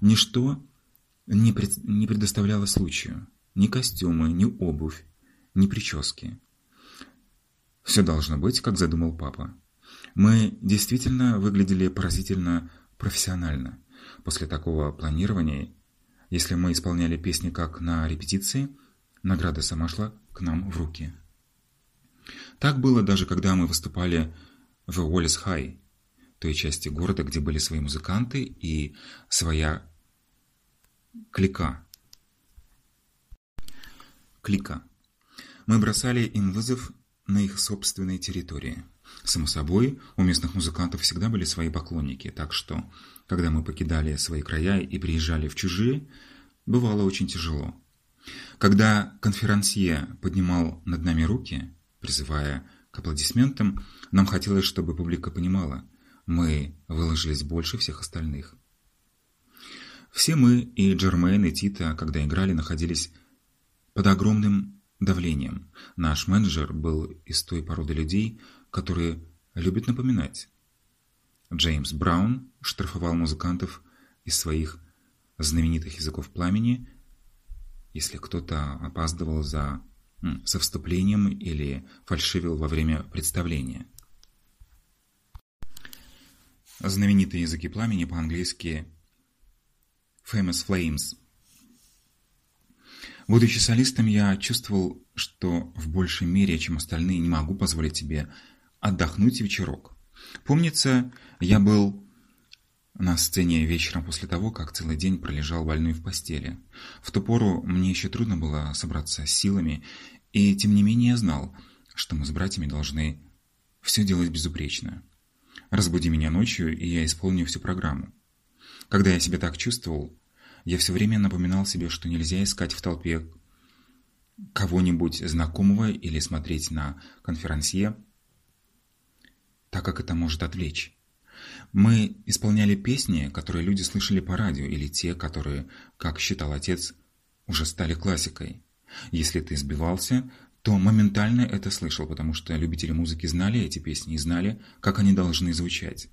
Ничто не, пред, не предоставляло случаю. Ни костюмы, ни обувь, ни прически. Все должно быть, как задумал папа. Мы действительно выглядели поразительно профессионально. После такого планирования, если мы исполняли песни как на репетиции, награда сама шла к нам в руки. Так было даже когда мы выступали в Уоллес-Хай, той части города, где были свои музыканты и своя клика. Клика. Мы бросали им вызов на их собственной территории. Само собой, у местных музыкантов всегда были свои поклонники, так что, когда мы покидали свои края и приезжали в чужие, бывало очень тяжело. Когда конферансье поднимал над нами руки, призывая к аплодисментам, нам хотелось, чтобы публика понимала, мы выложились больше всех остальных. Все мы, и Джермейн, и Тита, когда играли, находились под огромным давлением. Наш менеджер был из той породы людей, которые любят напоминать. Джеймс Браун штрафовал музыкантов из своих знаменитых языков пламени, если кто-то опаздывал за со вступлением или фальшивил во время представления. Знаменитые языки пламени по-английски Famous Flames. Будучи солистом, я чувствовал, что в большей мере, чем остальные, не могу позволить себе отдохнуть вечерок. Помнится, я был на сцене вечером после того, как целый день пролежал больной в постели. В ту пору мне еще трудно было собраться с силами, и тем не менее я знал, что мы с братьями должны все делать безупречно. Разбуди меня ночью, и я исполню всю программу. Когда я себя так чувствовал, я все время напоминал себе, что нельзя искать в толпе кого-нибудь знакомого или смотреть на конферансье, так как это может отвлечь. Мы исполняли песни, которые люди слышали по радио, или те, которые, как считал отец, уже стали классикой. Если ты сбивался, то моментально это слышал, потому что любители музыки знали эти песни и знали, как они должны звучать.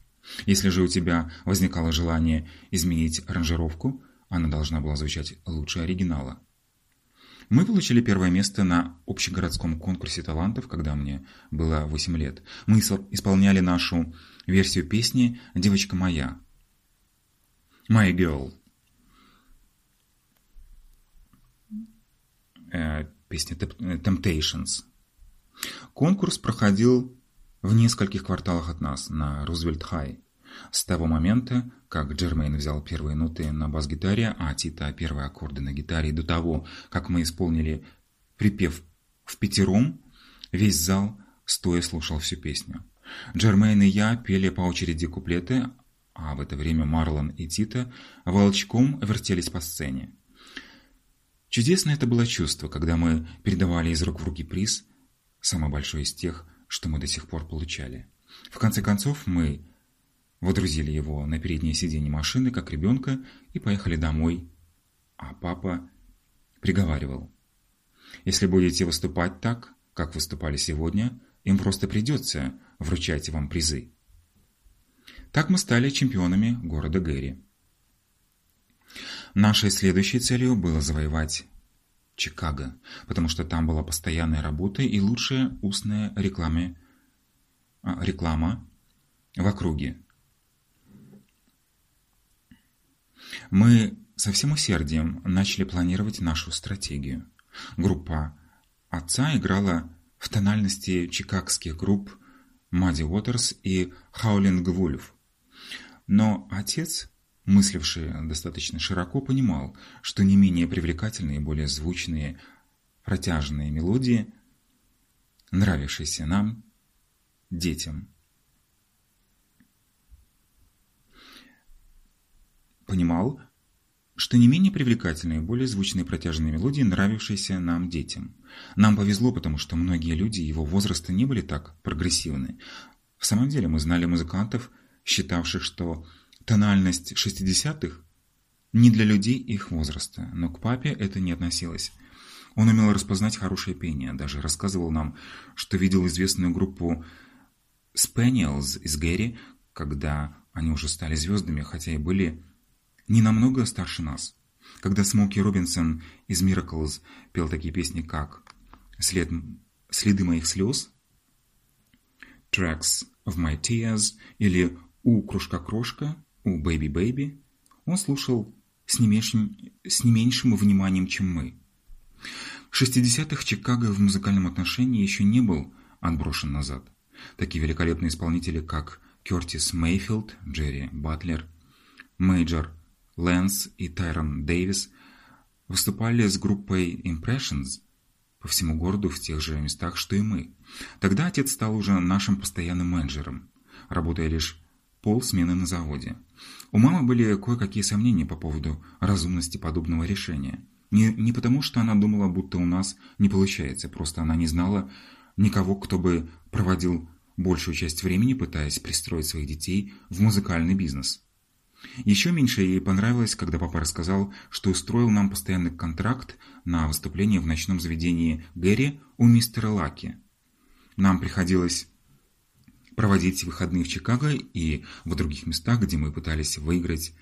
Если же у тебя возникало желание изменить аранжировку, она должна была звучать лучше оригинала. Мы получили первое место на общегородском конкурсе талантов, когда мне было 8 лет. Мы исполняли нашу версию песни «Девочка моя». «My Girl». Э, песня Temptations. Конкурс проходил в нескольких кварталах от нас, на Рузвельт-Хай. С того момента, как Джермейн взял первые ноты на бас-гитаре, а Тита первые аккорды на гитаре, и до того, как мы исполнили припев в пятером, весь зал стоя слушал всю песню. Джермейн и я пели по очереди куплеты, а в это время Марлон и Тита волчком вертелись по сцене. Чудесное это было чувство, когда мы передавали из рук в руки приз, самый большой из тех, что мы до сих пор получали. В конце концов, мы водрузили его на переднее сиденье машины, как ребенка, и поехали домой. А папа приговаривал. Если будете выступать так, как выступали сегодня, им просто придется вручать вам призы. Так мы стали чемпионами города Гэри. Нашей следующей целью было завоевать Чикаго, потому что там была постоянная работа и лучшая устная реклама, реклама в округе. Мы со всем усердием начали планировать нашу стратегию. Группа отца играла в тональности чикагских групп Мадди Уотерс и Хаулинг Вульф. Но отец, мысливший достаточно широко, понимал, что не менее привлекательные и более звучные протяжные мелодии, нравившиеся нам, детям, понимал, что не менее привлекательные, более звучные протяжные мелодии, нравившиеся нам детям. Нам повезло, потому что многие люди его возраста не были так прогрессивны. В самом деле мы знали музыкантов, считавших, что тональность 60-х не для людей их возраста, но к папе это не относилось. Он умел распознать хорошее пение, даже рассказывал нам, что видел известную группу Spaniels из Гэри, когда они уже стали звездами, хотя и были не намного старше нас. Когда Смоки Робинсон из Miracles пел такие песни, как «След... «Следы моих слез», «Tracks of my tears» или «У кружка-крошка», «Ooh Baby Baby», он слушал с не, меньшим, с не меньшим вниманием, чем мы. В 60-х Чикаго в музыкальном отношении еще не был отброшен назад. Такие великолепные исполнители, как Кертис Мейфилд, Джерри Батлер, Мейджор Лэнс и Тайрон Дэвис выступали с группой Impressions по всему городу в тех же местах, что и мы. Тогда отец стал уже нашим постоянным менеджером, работая лишь полсмены на заводе. У мамы были кое-какие сомнения по поводу разумности подобного решения. Не, не потому, что она думала, будто у нас не получается, просто она не знала никого, кто бы проводил большую часть времени, пытаясь пристроить своих детей в музыкальный бизнес. Еще меньше ей понравилось, когда папа рассказал, что устроил нам постоянный контракт на выступление в ночном заведении Гэри у мистера Лаки. Нам приходилось проводить выходные в Чикаго и в других местах, где мы пытались выиграть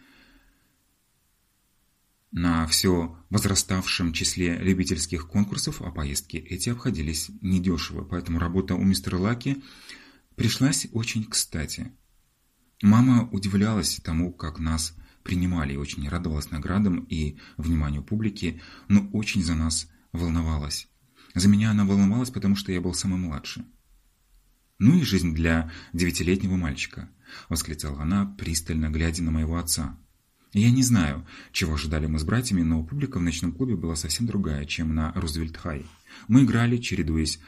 на все возраставшем числе любительских конкурсов, а поездки эти обходились недешево, поэтому работа у мистера Лаки пришлась очень кстати. Мама удивлялась тому, как нас принимали, очень радовалась наградам и вниманию публики, но очень за нас волновалась. За меня она волновалась, потому что я был самый младший. «Ну и жизнь для девятилетнего мальчика», — восклицала она, пристально глядя на моего отца. Я не знаю, чего ожидали мы с братьями, но публика в ночном клубе была совсем другая, чем на Рузвельт-Хай. Мы играли, чередуясь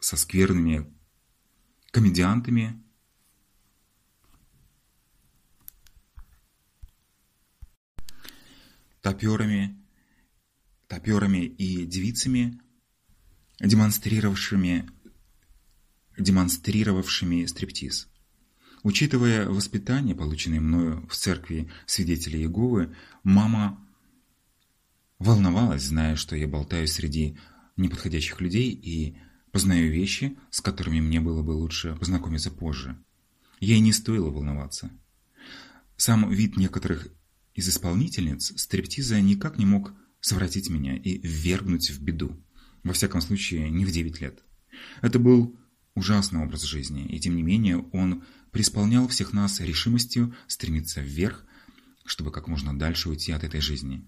со скверными комедиантами, топерами, топерами и девицами, демонстрировавшими, демонстрировавшими стриптиз. Учитывая воспитание, полученное мною в церкви свидетелей Иеговы, мама волновалась, зная, что я болтаю среди неподходящих людей и познаю вещи, с которыми мне было бы лучше познакомиться позже. Ей не стоило волноваться. Сам вид некоторых из исполнительниц стриптиза никак не мог совратить меня и ввергнуть в беду. Во всяком случае, не в 9 лет. Это был ужасный образ жизни, и тем не менее он преисполнял всех нас решимостью стремиться вверх, чтобы как можно дальше уйти от этой жизни.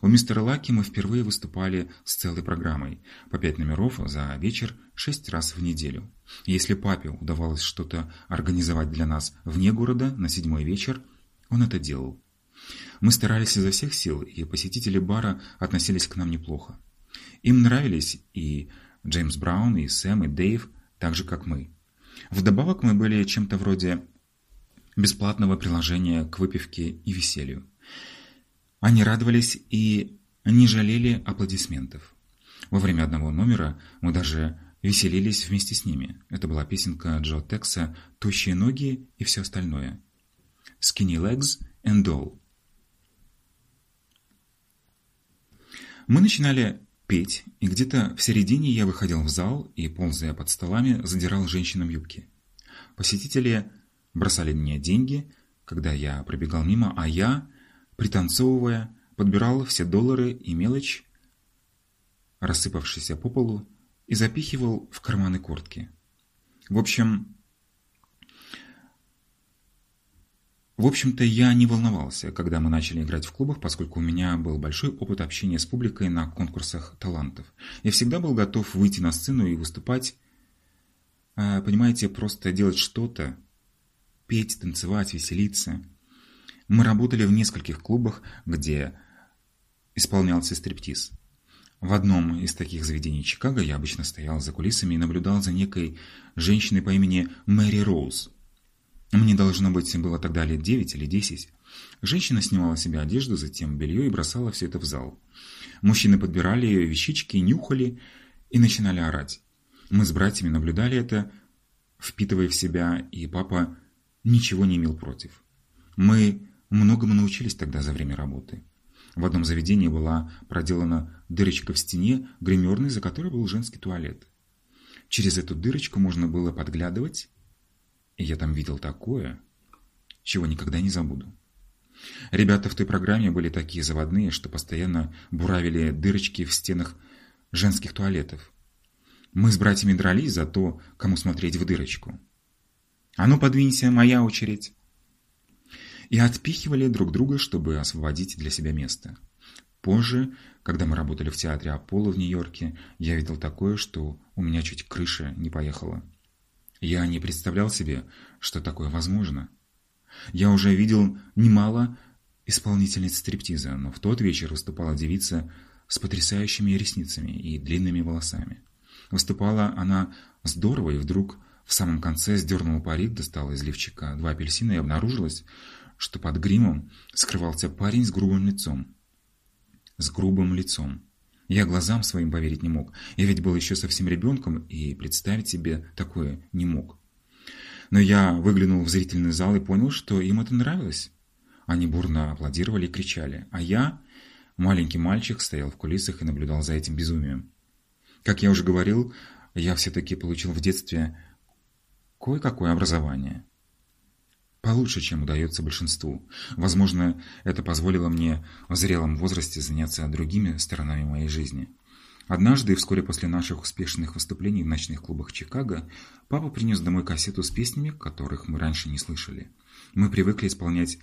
У мистера Лаки мы впервые выступали с целой программой, по пять номеров за вечер шесть раз в неделю. Если папе удавалось что-то организовать для нас вне города на седьмой вечер, он это делал. Мы старались изо всех сил, и посетители бара относились к нам неплохо. Им нравились и Джеймс Браун, и Сэм, и Дэйв, так же, как мы. Вдобавок мы были чем-то вроде бесплатного приложения к выпивке и веселью. Они радовались и не жалели аплодисментов. Во время одного номера мы даже веселились вместе с ними. Это была песенка Джо Текса «Тощие ноги и все остальное». «Skinny legs and all». Мы начинали петь, и где-то в середине я выходил в зал и, ползая под столами, задирал женщинам юбки. Посетители бросали мне деньги, когда я пробегал мимо, а я, пританцовывая, подбирал все доллары и мелочь, рассыпавшиеся по полу, и запихивал в карманы куртки. В общем, В общем-то, я не волновался, когда мы начали играть в клубах, поскольку у меня был большой опыт общения с публикой на конкурсах талантов. Я всегда был готов выйти на сцену и выступать, а, понимаете, просто делать что-то, петь, танцевать, веселиться. Мы работали в нескольких клубах, где исполнялся стриптиз. В одном из таких заведений Чикаго я обычно стоял за кулисами и наблюдал за некой женщиной по имени Мэри Роуз – мне должно быть было тогда лет девять или десять. Женщина снимала себе одежду, затем белье и бросала все это в зал. Мужчины подбирали ее вещички, нюхали и начинали орать. Мы с братьями наблюдали это, впитывая в себя, и папа ничего не имел против. Мы многому научились тогда за время работы. В одном заведении была проделана дырочка в стене гримерной, за которой был женский туалет. Через эту дырочку можно было подглядывать и я там видел такое, чего никогда не забуду. Ребята в той программе были такие заводные, что постоянно буравили дырочки в стенах женских туалетов. Мы с братьями дрались за то, кому смотреть в дырочку. «А ну, подвинься, моя очередь!» И отпихивали друг друга, чтобы освободить для себя место. Позже, когда мы работали в театре Аполло в Нью-Йорке, я видел такое, что у меня чуть крыша не поехала. Я не представлял себе, что такое возможно. Я уже видел немало исполнительниц стриптиза, но в тот вечер выступала девица с потрясающими ресницами и длинными волосами. Выступала она здорово, и вдруг в самом конце сдернула парик, достала из лифчика два апельсина и обнаружилось, что под гримом скрывался парень с грубым лицом. С грубым лицом. Я глазам своим поверить не мог. Я ведь был еще совсем ребенком и представить себе такое не мог. Но я выглянул в зрительный зал и понял, что им это нравилось. Они бурно аплодировали и кричали, а я, маленький мальчик, стоял в кулисах и наблюдал за этим безумием. Как я уже говорил, я все-таки получил в детстве кое-какое образование. Получше, чем удается большинству. Возможно, это позволило мне в зрелом возрасте заняться другими сторонами моей жизни. Однажды, вскоре после наших успешных выступлений в ночных клубах Чикаго, папа принес домой кассету с песнями, которых мы раньше не слышали. Мы привыкли исполнять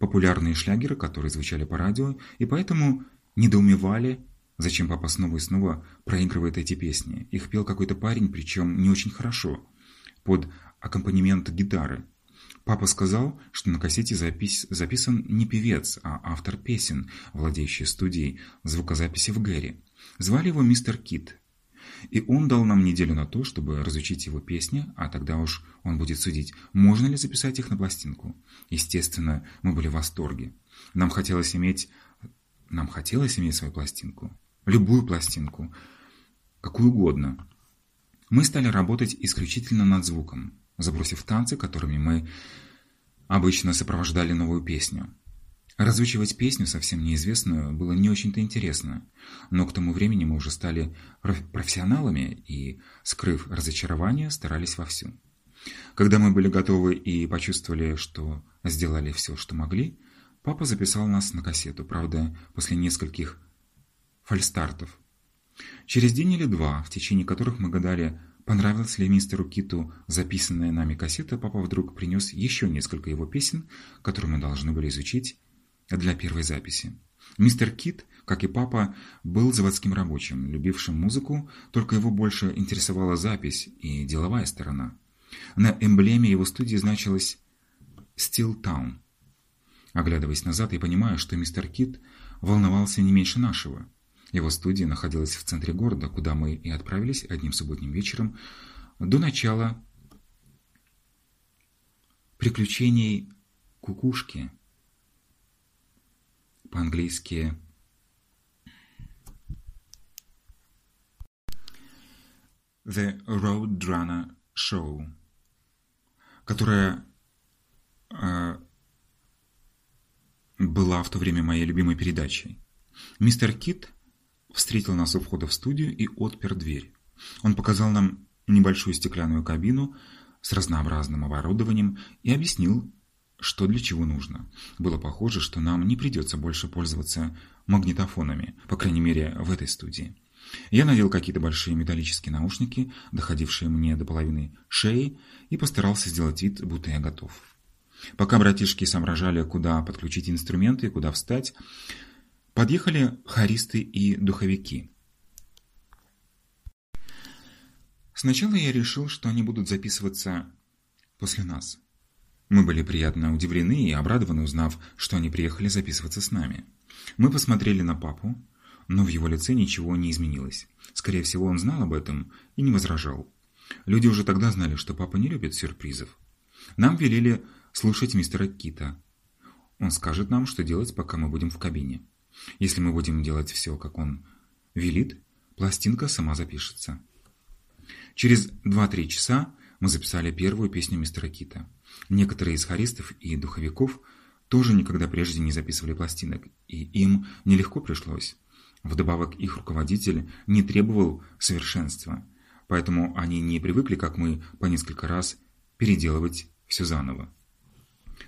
популярные шлягеры, которые звучали по радио, и поэтому недоумевали, зачем папа снова и снова проигрывает эти песни. Их пел какой-то парень, причем не очень хорошо, под аккомпанемент гитары. Папа сказал, что на кассете запись, записан не певец, а автор песен, владеющий студией звукозаписи в Гэри. Звали его мистер Кит. И он дал нам неделю на то, чтобы разучить его песни, а тогда уж он будет судить, можно ли записать их на пластинку. Естественно, мы были в восторге. Нам хотелось иметь, нам хотелось иметь свою пластинку. Любую пластинку. Какую угодно. Мы стали работать исключительно над звуком, забросив танцы, которыми мы обычно сопровождали новую песню. Разучивать песню, совсем неизвестную, было не очень-то интересно, но к тому времени мы уже стали профессионалами и, скрыв разочарование, старались вовсю. Когда мы были готовы и почувствовали, что сделали все, что могли, папа записал нас на кассету, правда, после нескольких фальстартов. Через день или два, в течение которых мы гадали, понравилась ли мистеру Киту записанная нами кассета, папа вдруг принес еще несколько его песен, которые мы должны были изучить для первой записи. Мистер Кит, как и папа, был заводским рабочим, любившим музыку, только его больше интересовала запись и деловая сторона. На эмблеме его студии значилось «Steel Town». Оглядываясь назад, я понимаю, что мистер Кит волновался не меньше нашего. Его студия находилась в центре города, куда мы и отправились одним субботним вечером до начала приключений кукушки – по-английски The Roadrunner Show, которая э, была в то время моей любимой передачей. Мистер Кит встретил нас у входа в студию и отпер дверь. Он показал нам небольшую стеклянную кабину с разнообразным оборудованием и объяснил, что для чего нужно. Было похоже, что нам не придется больше пользоваться магнитофонами, по крайней мере, в этой студии. Я надел какие-то большие металлические наушники, доходившие мне до половины шеи, и постарался сделать вид, будто я готов. Пока братишки соображали, куда подключить инструменты и куда встать, подъехали хористы и духовики. Сначала я решил, что они будут записываться после нас. Мы были приятно удивлены и обрадованы, узнав, что они приехали записываться с нами. Мы посмотрели на папу, но в его лице ничего не изменилось. Скорее всего, он знал об этом и не возражал. Люди уже тогда знали, что папа не любит сюрпризов. Нам велели слушать мистера Кита. Он скажет нам, что делать, пока мы будем в кабине. Если мы будем делать все, как он велит, пластинка сама запишется. Через 2-3 часа мы записали первую песню мистера Кита. Некоторые из хористов и духовиков тоже никогда прежде не записывали пластинок, и им нелегко пришлось. Вдобавок их руководитель не требовал совершенства, поэтому они не привыкли, как мы, по несколько раз переделывать все заново.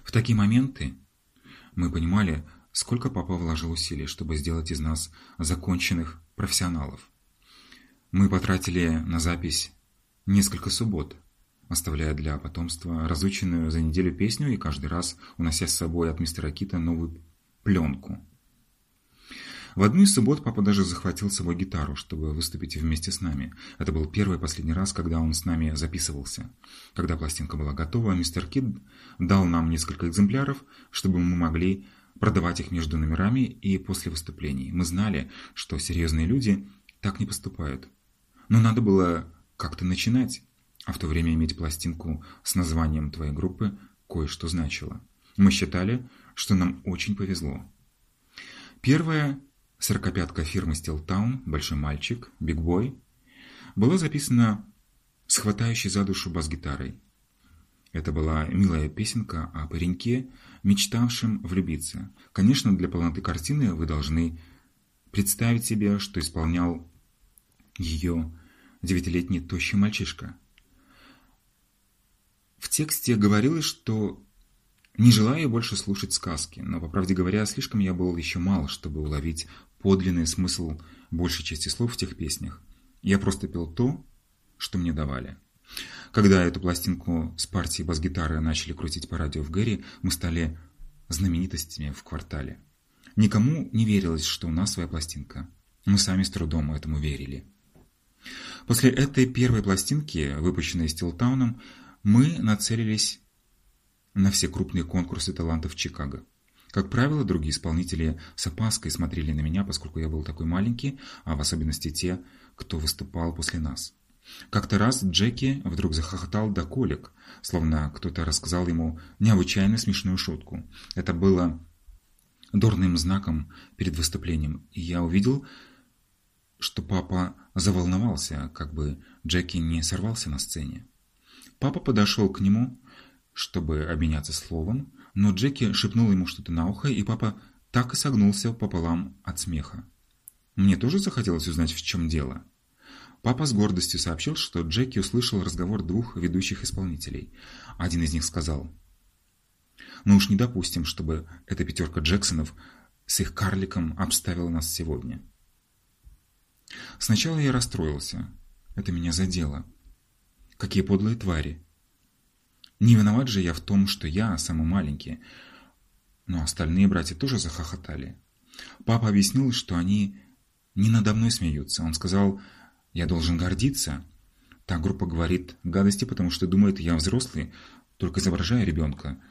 В такие моменты мы понимали, сколько папа вложил усилий, чтобы сделать из нас законченных профессионалов. Мы потратили на запись несколько суббот – оставляя для потомства разученную за неделю песню и каждый раз унося с собой от мистера Кита новую пленку. В одну из суббот папа даже захватил с собой гитару, чтобы выступить вместе с нами. Это был первый и последний раз, когда он с нами записывался. Когда пластинка была готова, мистер Кит дал нам несколько экземпляров, чтобы мы могли продавать их между номерами и после выступлений. Мы знали, что серьезные люди так не поступают. Но надо было как-то начинать а в то время иметь пластинку с названием твоей группы кое-что значило. Мы считали, что нам очень повезло. Первая сорокопятка фирмы Стилтаун «Большой мальчик», «Биг Бой» была записана с хватающей за душу бас-гитарой. Это была милая песенка о пареньке, мечтавшем влюбиться. Конечно, для полноты картины вы должны представить себе, что исполнял ее девятилетний тощий мальчишка – в тексте говорилось, что Не желаю больше слушать сказки, но, по правде говоря, слишком я был еще мал, чтобы уловить подлинный смысл большей части слов в тех песнях. Я просто пел то, что мне давали. Когда эту пластинку с партией бас-гитары начали крутить по радио в Гэри, мы стали знаменитостями в квартале. Никому не верилось, что у нас своя пластинка. Мы сами с трудом этому верили. После этой первой пластинки, выпущенной Стилтауном, мы нацелились на все крупные конкурсы талантов Чикаго. Как правило, другие исполнители с опаской смотрели на меня, поскольку я был такой маленький, а в особенности те, кто выступал после нас. Как-то раз Джеки вдруг захохотал до колик, словно кто-то рассказал ему необычайно смешную шутку. Это было дурным знаком перед выступлением, и я увидел, что папа заволновался, как бы Джеки не сорвался на сцене. Папа подошел к нему, чтобы обменяться словом, но Джеки шепнул ему что-то на ухо, и папа так и согнулся пополам от смеха. Мне тоже захотелось узнать, в чем дело. Папа с гордостью сообщил, что Джеки услышал разговор двух ведущих исполнителей. Один из них сказал, «Ну уж не допустим, чтобы эта пятерка Джексонов с их карликом обставила нас сегодня». Сначала я расстроился. Это меня задело. Какие подлые твари. Не виноват же я в том, что я самый маленький. Но остальные братья тоже захохотали. Папа объяснил, что они не надо мной смеются. Он сказал, я должен гордиться. Та группа говорит гадости, потому что думает, я взрослый, только изображаю ребенка,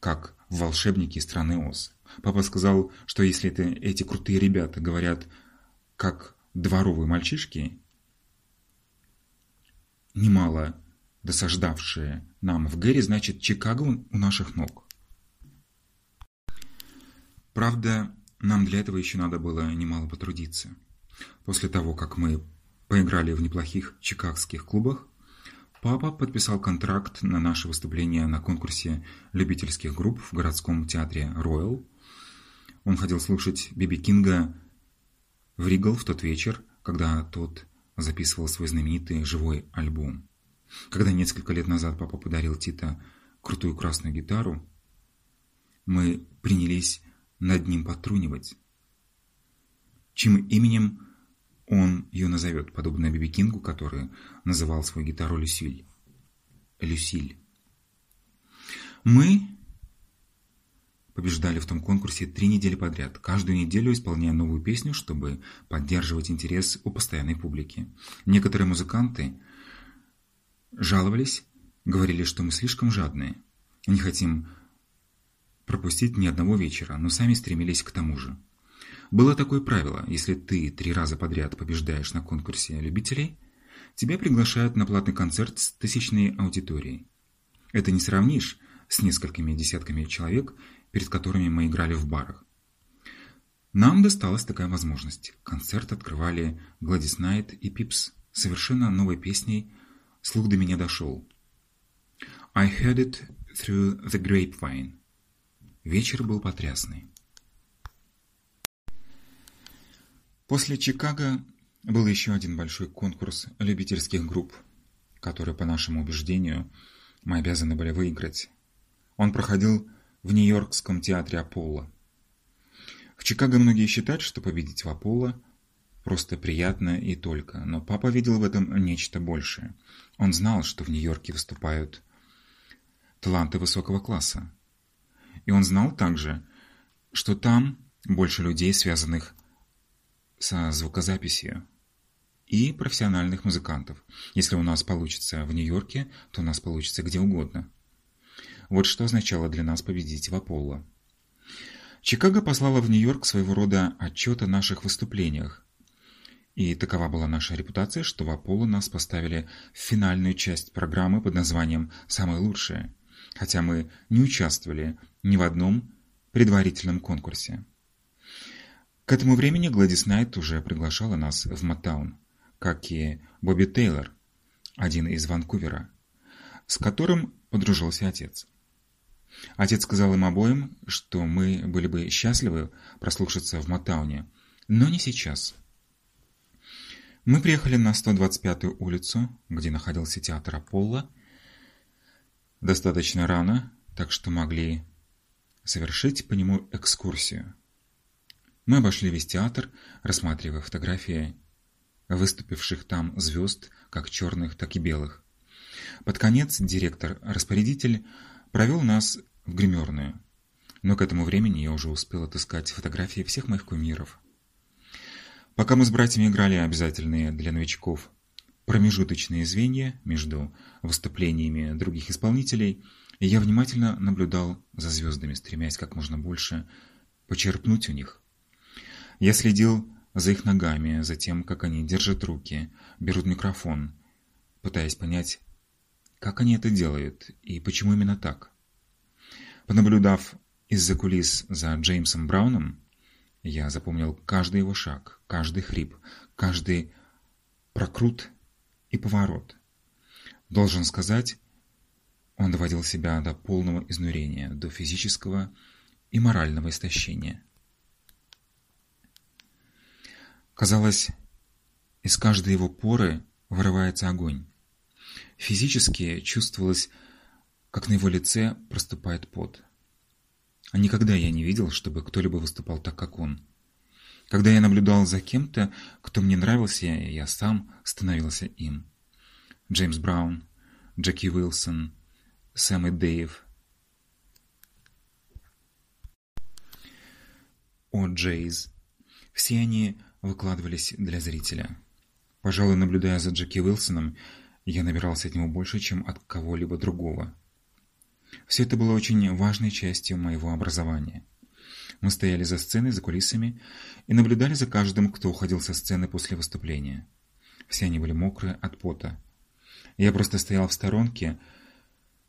как в волшебнике страны Оз. Папа сказал, что если это, эти крутые ребята говорят, как дворовые мальчишки, немало досаждавшие нам в Гэри, значит, Чикаго у наших ног. Правда, нам для этого еще надо было немало потрудиться. После того, как мы поиграли в неплохих чикагских клубах, папа подписал контракт на наше выступление на конкурсе любительских групп в городском театре «Роyal». Он хотел слушать Биби Кинга в Ригл в тот вечер, когда тот записывал свой знаменитый живой альбом. Когда несколько лет назад папа подарил Тита крутую красную гитару, мы принялись над ним потрунивать. Чьим именем он ее назовет, подобно Биби Кингу, который называл свою гитару Люсиль. Люсиль. Мы побеждали в том конкурсе три недели подряд, каждую неделю исполняя новую песню, чтобы поддерживать интерес у постоянной публики. Некоторые музыканты жаловались, говорили, что мы слишком жадные, не хотим пропустить ни одного вечера, но сами стремились к тому же. Было такое правило, если ты три раза подряд побеждаешь на конкурсе любителей, тебя приглашают на платный концерт с тысячной аудиторией. Это не сравнишь с несколькими десятками человек, перед которыми мы играли в барах. Нам досталась такая возможность. Концерт открывали Гладис Найт и Пипс совершенно новой песней слух до меня дошел. I heard it through the grapevine. Вечер был потрясный. После Чикаго был еще один большой конкурс любительских групп, который, по нашему убеждению, мы обязаны были выиграть. Он проходил в Нью-Йоркском театре Аполло. В Чикаго многие считают, что победить в Аполло просто приятно и только, но папа видел в этом нечто большее. Он знал, что в Нью-Йорке выступают таланты высокого класса. И он знал также, что там больше людей, связанных со звукозаписью, и профессиональных музыкантов. Если у нас получится в Нью-Йорке, то у нас получится где угодно. Вот что означало для нас победить в Аполло. Чикаго послала в Нью-Йорк своего рода отчет о наших выступлениях, и такова была наша репутация, что в Аполло нас поставили в финальную часть программы под названием «Самое лучшее», хотя мы не участвовали ни в одном предварительном конкурсе. К этому времени Гладис Найт уже приглашала нас в Маттаун, как и Бобби Тейлор, один из Ванкувера, с которым подружился отец. Отец сказал им обоим, что мы были бы счастливы прослушаться в Маттауне, но не сейчас – мы приехали на 125-ю улицу, где находился театр Аполло, достаточно рано, так что могли совершить по нему экскурсию. Мы обошли весь театр, рассматривая фотографии выступивших там звезд, как черных, так и белых. Под конец директор-распорядитель провел нас в гримерную, но к этому времени я уже успел отыскать фотографии всех моих кумиров. Пока мы с братьями играли обязательные для новичков промежуточные звенья между выступлениями других исполнителей, я внимательно наблюдал за звездами, стремясь как можно больше почерпнуть у них. Я следил за их ногами, за тем, как они держат руки, берут микрофон, пытаясь понять, как они это делают и почему именно так. Понаблюдав из-за кулис за Джеймсом Брауном, я запомнил каждый его шаг, каждый хрип, каждый прокрут и поворот. Должен сказать, он доводил себя до полного изнурения, до физического и морального истощения. Казалось, из каждой его поры вырывается огонь. Физически чувствовалось, как на его лице проступает пот. А никогда я не видел, чтобы кто-либо выступал так, как он. Когда я наблюдал за кем-то, кто мне нравился, я сам становился им. Джеймс Браун, Джеки Уилсон, Сэм и Дэйв. О Джейз. Все они выкладывались для зрителя. Пожалуй, наблюдая за Джеки Уилсоном, я набирался от него больше, чем от кого-либо другого. Все это было очень важной частью моего образования. Мы стояли за сценой, за кулисами и наблюдали за каждым, кто уходил со сцены после выступления. Все они были мокрые от пота. Я просто стоял в сторонке,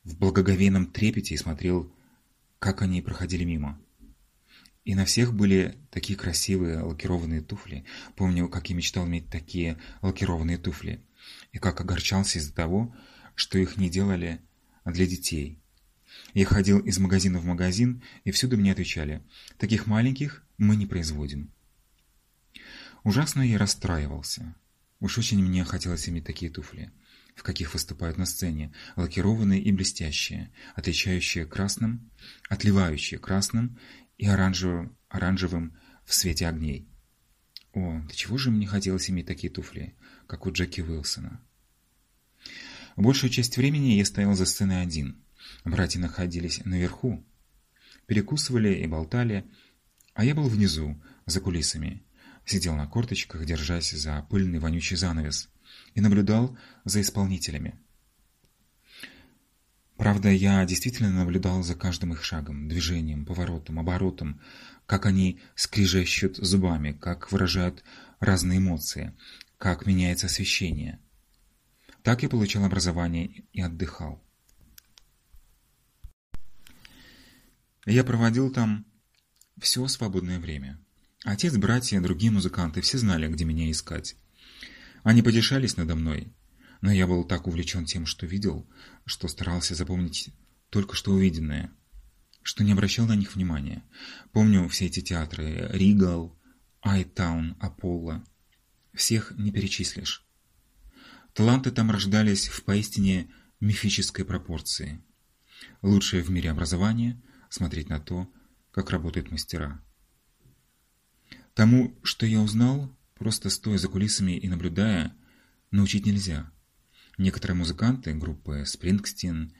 в благоговейном трепете и смотрел, как они проходили мимо. И на всех были такие красивые лакированные туфли. Помню, как я мечтал иметь такие лакированные туфли. И как огорчался из-за того, что их не делали для детей. Я ходил из магазина в магазин, и всюду мне отвечали, таких маленьких мы не производим. Ужасно я расстраивался. Уж очень мне хотелось иметь такие туфли, в каких выступают на сцене, лакированные и блестящие, отличающие красным, отливающие красным и оранжевым, оранжевым в свете огней. О, до чего же мне хотелось иметь такие туфли, как у Джеки Уилсона. Большую часть времени я стоял за сценой один. Братья находились наверху, перекусывали и болтали, а я был внизу, за кулисами. Сидел на корточках, держась за пыльный вонючий занавес, и наблюдал за исполнителями. Правда, я действительно наблюдал за каждым их шагом, движением, поворотом, оборотом, как они скрижещут зубами, как выражают разные эмоции, как меняется освещение. Так я получал образование и отдыхал. Я проводил там все свободное время. Отец, братья, другие музыканты все знали, где меня искать. Они потешались надо мной, но я был так увлечен тем, что видел, что старался запомнить только что увиденное, что не обращал на них внимания. Помню все эти театры – Ригал, Айтаун, Аполло. Всех не перечислишь. Таланты там рождались в поистине мифической пропорции. Лучшее в мире образование – смотреть на то, как работают мастера. Тому, что я узнал, просто стоя за кулисами и наблюдая, научить нельзя. Некоторые музыканты группы Springsteen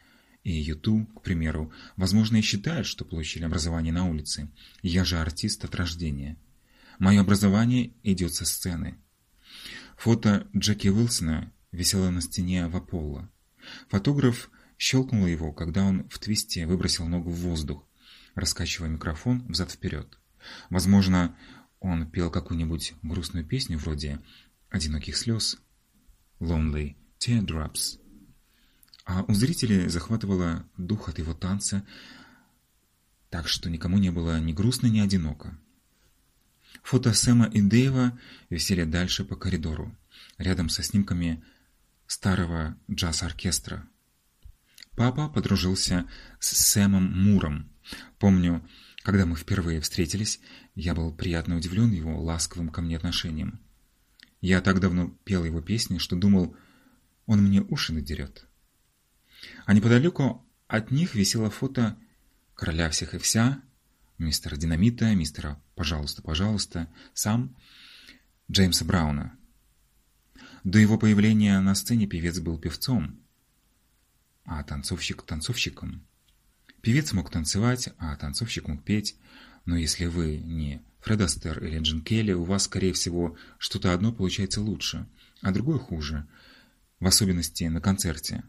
и Юту, к примеру, возможно и считают, что получили образование на улице. Я же артист от рождения. Мое образование идет со сцены. Фото Джеки Уилсона висело на стене в Аполло. Фотограф щелкнул его, когда он в твисте выбросил ногу в воздух, раскачивая микрофон взад-вперед. Возможно, он пел какую-нибудь грустную песню вроде «Одиноких слез» «Lonely Teardrops». А у зрителей захватывало дух от его танца, так что никому не было ни грустно, ни одиноко. Фото Сэма и Дэйва висели дальше по коридору, рядом со снимками старого джаз-оркестра. Папа подружился с Сэмом Муром. Помню, когда мы впервые встретились, я был приятно удивлен его ласковым ко мне отношением. Я так давно пел его песни, что думал, он мне уши надерет. А неподалеку От них висело фото короля всех и вся, мистера Динамита, мистера «Пожалуйста, пожалуйста», сам Джеймса Брауна. До его появления на сцене певец был певцом, а танцовщик – танцовщиком. Певец мог танцевать, а танцовщик мог петь, но если вы не Фред Астер или Джин Келли, у вас, скорее всего, что-то одно получается лучше, а другое хуже, в особенности на концерте.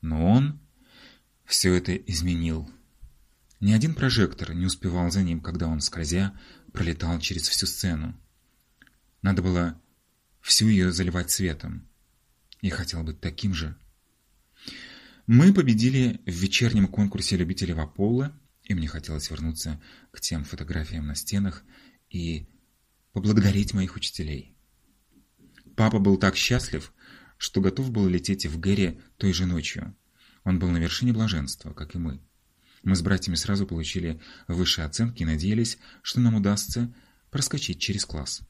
Но он все это изменил. Ни один прожектор не успевал за ним, когда он, скользя, пролетал через всю сцену. Надо было всю ее заливать светом. Я хотел быть таким же. Мы победили в вечернем конкурсе любителей Аполло, и мне хотелось вернуться к тем фотографиям на стенах и поблагодарить моих учителей. Папа был так счастлив, что готов был лететь в Гэри той же ночью. Он был на вершине блаженства, как и мы. Мы с братьями сразу получили высшие оценки и надеялись, что нам удастся проскочить через класс.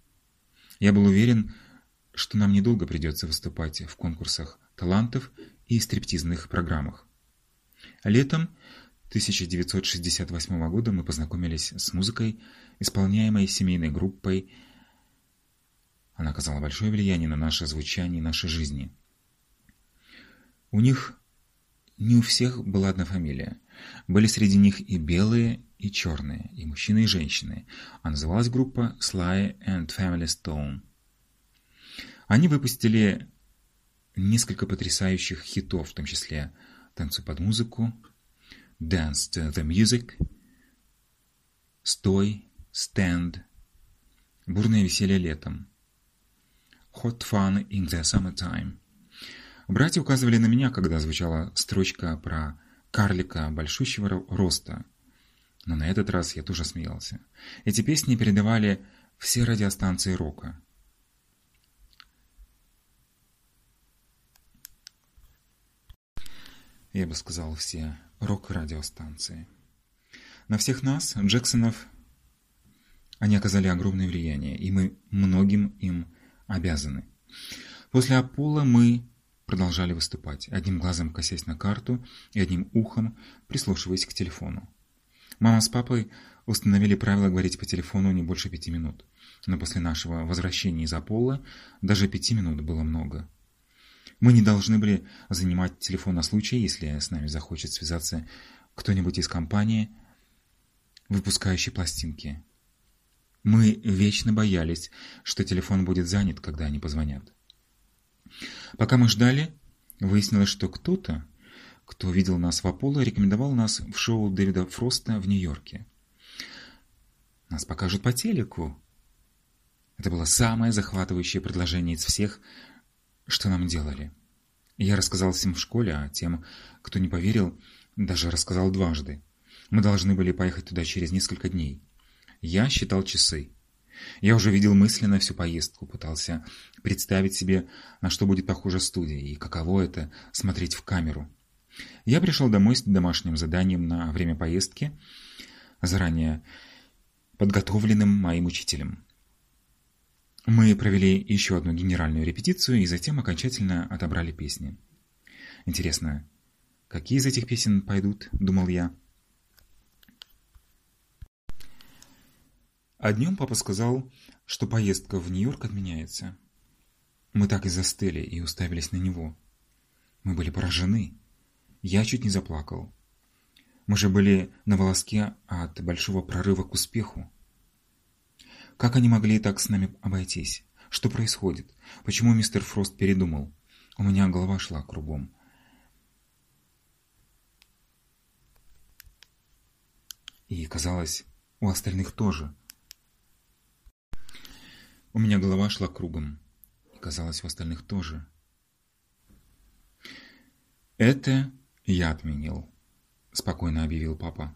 Я был уверен, что нам недолго придется выступать в конкурсах талантов и стриптизных программах. Летом 1968 года мы познакомились с музыкой, исполняемой семейной группой. Она оказала большое влияние на наше звучание и нашей жизни. У них не у всех была одна фамилия. Были среди них и белые, и черные, и мужчины, и женщины, а называлась группа Sly and Family Stone. Они выпустили несколько потрясающих хитов, в том числе «Танцуй под музыку», «Dance to the Music», «Стой», «Stand», «Бурное веселье летом», «Hot Fun in the Summertime». Братья указывали на меня, когда звучала строчка про карлика большущего роста. Но на этот раз я тоже смеялся. Эти песни передавали все радиостанции рока. Я бы сказал, все рок-радиостанции. На всех нас, Джексонов, они оказали огромное влияние, и мы многим им обязаны. После Аполло мы продолжали выступать, одним глазом косясь на карту и одним ухом прислушиваясь к телефону. Мама с папой установили правило говорить по телефону не больше пяти минут. Но после нашего возвращения из Аполло даже пяти минут было много. Мы не должны были занимать телефон на случай, если с нами захочет связаться кто-нибудь из компании, выпускающей пластинки. Мы вечно боялись, что телефон будет занят, когда они позвонят. Пока мы ждали, выяснилось, что кто-то, кто видел нас в Аполло, рекомендовал нас в шоу Дэвида Фроста в Нью-Йорке. Нас покажут по телеку. Это было самое захватывающее предложение из всех, что нам делали. Я рассказал всем в школе, а тем, кто не поверил, даже рассказал дважды. Мы должны были поехать туда через несколько дней. Я считал часы. Я уже видел мысленно всю поездку, пытался представить себе, на что будет похожа студия и каково это — смотреть в камеру. Я пришел домой с домашним заданием на время поездки, заранее подготовленным моим учителем. Мы провели еще одну генеральную репетицию и затем окончательно отобрали песни. Интересно, какие из этих песен пойдут, думал я. А днем папа сказал, что поездка в Нью-Йорк отменяется. Мы так и застыли и уставились на него. Мы были поражены. Я чуть не заплакал. Мы же были на волоске от большого прорыва к успеху. Как они могли так с нами обойтись? Что происходит? Почему мистер Фрост передумал? У меня голова шла кругом. И казалось, у остальных тоже – у меня голова шла кругом, казалось, в остальных тоже. «Это я отменил», — спокойно объявил папа.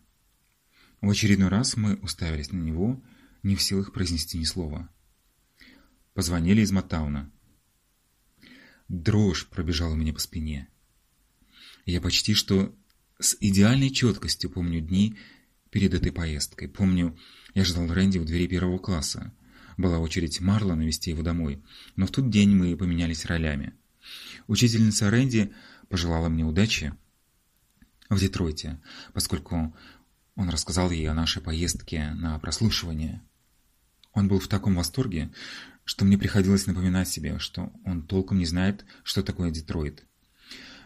В очередной раз мы уставились на него, не в силах произнести ни слова. Позвонили из Матауна. Дрожь пробежала мне по спине. Я почти что с идеальной четкостью помню дни перед этой поездкой. Помню, я ждал Рэнди в двери первого класса. Была очередь Марла навести его домой, но в тот день мы поменялись ролями. Учительница Рэнди пожелала мне удачи, в Детройте, поскольку он рассказал ей о нашей поездке на прослушивание. Он был в таком восторге, что мне приходилось напоминать себе, что он толком не знает, что такое Детройт.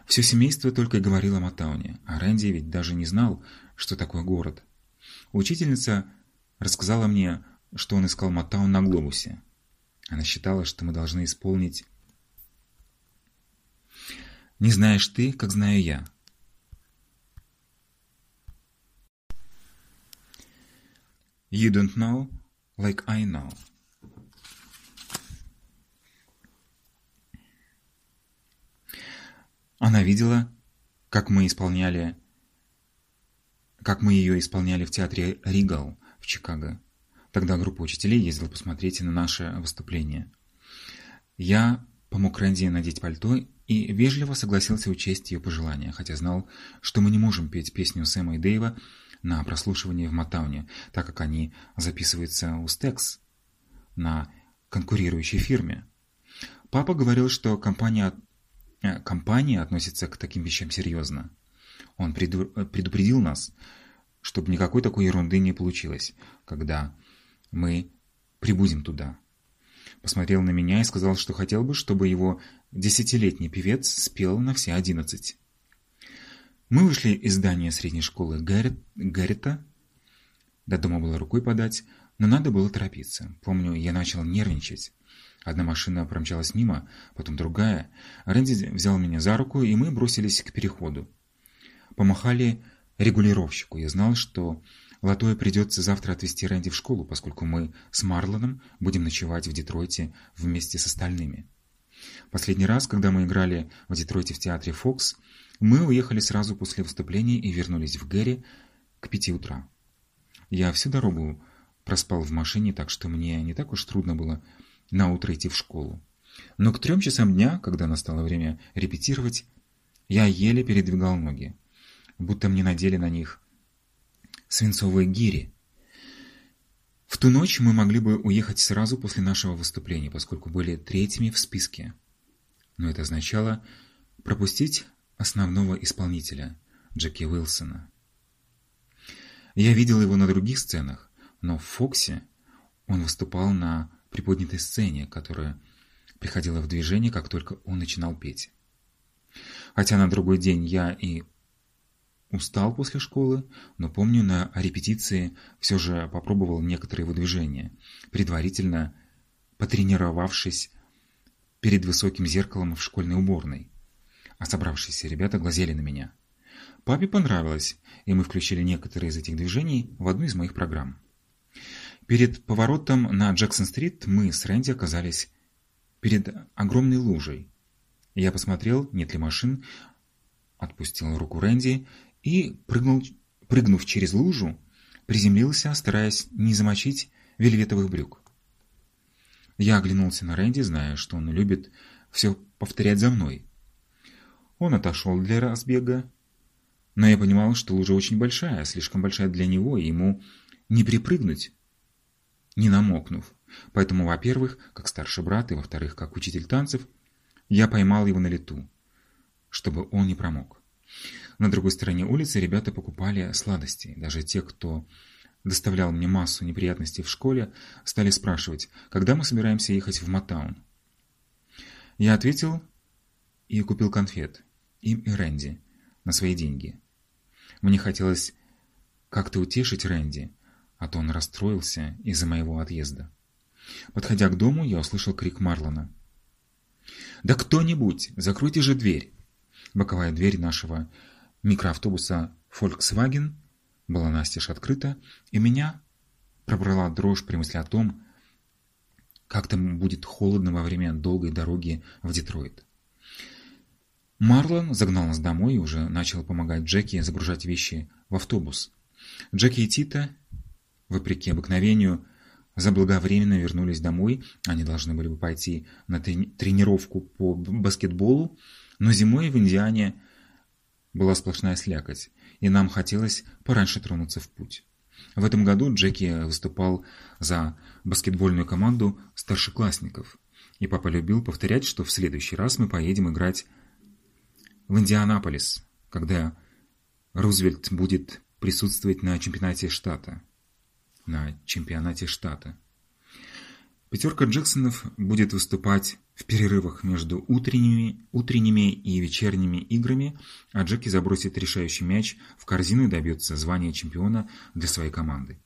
Все семейство только и говорило о Матауне, а Рэнди ведь даже не знал, что такое город. Учительница рассказала мне, что он искал Матаун на глобусе. Она считала, что мы должны исполнить «Не знаешь ты, как знаю я». You don't know like I know. Она видела, как мы исполняли, как мы ее исполняли в театре Ригал в Чикаго. Тогда группа учителей ездила посмотреть на наше выступление. Я помог Рэнди надеть пальто и вежливо согласился учесть ее пожелания, хотя знал, что мы не можем петь песню Сэма и Дэйва на прослушивание в Матауне, так как они записываются у Стекс на конкурирующей фирме. Папа говорил, что компания, э, компания относится к таким вещам серьезно. Он предупредил нас, чтобы никакой такой ерунды не получилось, когда мы прибудем туда. Посмотрел на меня и сказал, что хотел бы, чтобы его десятилетний певец спел на все одиннадцать. Мы вышли из здания средней школы Гаррет, Гаррета. До дома было рукой подать, но надо было торопиться. Помню, я начал нервничать. Одна машина промчалась мимо, потом другая. Рэнди взял меня за руку, и мы бросились к переходу. Помахали регулировщику. Я знал, что Латое придется завтра отвезти Рэнди в школу, поскольку мы с Марлоном будем ночевать в Детройте вместе с остальными. Последний раз, когда мы играли в Детройте в театре «Фокс», мы уехали сразу после выступления и вернулись в Гэри к пяти утра. Я всю дорогу проспал в машине, так что мне не так уж трудно было на утро идти в школу. Но к трем часам дня, когда настало время репетировать, я еле передвигал ноги, будто мне надели на них свинцовые гири. В ту ночь мы могли бы уехать сразу после нашего выступления, поскольку были третьими в списке. Но это означало пропустить основного исполнителя, Джеки Уилсона. Я видел его на других сценах, но в Фоксе он выступал на приподнятой сцене, которая приходила в движение, как только он начинал петь. Хотя на другой день я и устал после школы, но помню, на репетиции все же попробовал некоторые выдвижения, предварительно потренировавшись перед высоким зеркалом в школьной уборной а собравшиеся ребята глазели на меня. Папе понравилось, и мы включили некоторые из этих движений в одну из моих программ. Перед поворотом на Джексон-стрит мы с Рэнди оказались перед огромной лужей. Я посмотрел, нет ли машин, отпустил руку Рэнди и, прыгнул, прыгнув через лужу, приземлился, стараясь не замочить вельветовых брюк. Я оглянулся на Рэнди, зная, что он любит все повторять за мной. Он отошел для разбега, но я понимал, что лужа очень большая, слишком большая для него, и ему не припрыгнуть, не намокнув. Поэтому, во-первых, как старший брат, и во-вторых, как учитель танцев, я поймал его на лету, чтобы он не промок. На другой стороне улицы ребята покупали сладости. Даже те, кто доставлял мне массу неприятностей в школе, стали спрашивать, когда мы собираемся ехать в Матаун. Я ответил и купил конфет им и Рэнди на свои деньги. Мне хотелось как-то утешить Рэнди, а то он расстроился из-за моего отъезда. Подходя к дому, я услышал крик Марлона. «Да кто-нибудь! Закройте же дверь!» Боковая дверь нашего микроавтобуса Volkswagen была настежь открыта, и меня пробрала дрожь при мысли о том, как там будет холодно во время долгой дороги в Детройт. Марлон загнал нас домой и уже начал помогать Джеки загружать вещи в автобус. Джеки и Тита, вопреки обыкновению, заблаговременно вернулись домой. Они должны были бы пойти на тренировку по баскетболу, но зимой в Индиане была сплошная слякоть, и нам хотелось пораньше тронуться в путь. В этом году Джеки выступал за баскетбольную команду старшеклассников, и папа любил повторять, что в следующий раз мы поедем играть в Индианаполис, когда Рузвельт будет присутствовать на чемпионате штата. На чемпионате штата. Пятерка Джексонов будет выступать в перерывах между утренними, утренними и вечерними играми, а Джеки забросит решающий мяч в корзину и добьется звания чемпиона для своей команды.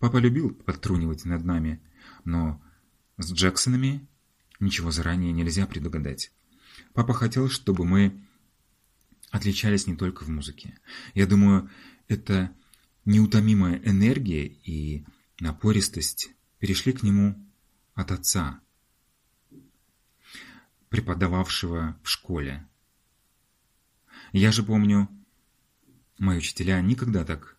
Папа любил подтрунивать над нами, но с Джексонами ничего заранее нельзя предугадать. Папа хотел, чтобы мы отличались не только в музыке. Я думаю, это неутомимая энергия и напористость перешли к нему от отца, преподававшего в школе. Я же помню, мои учителя никогда так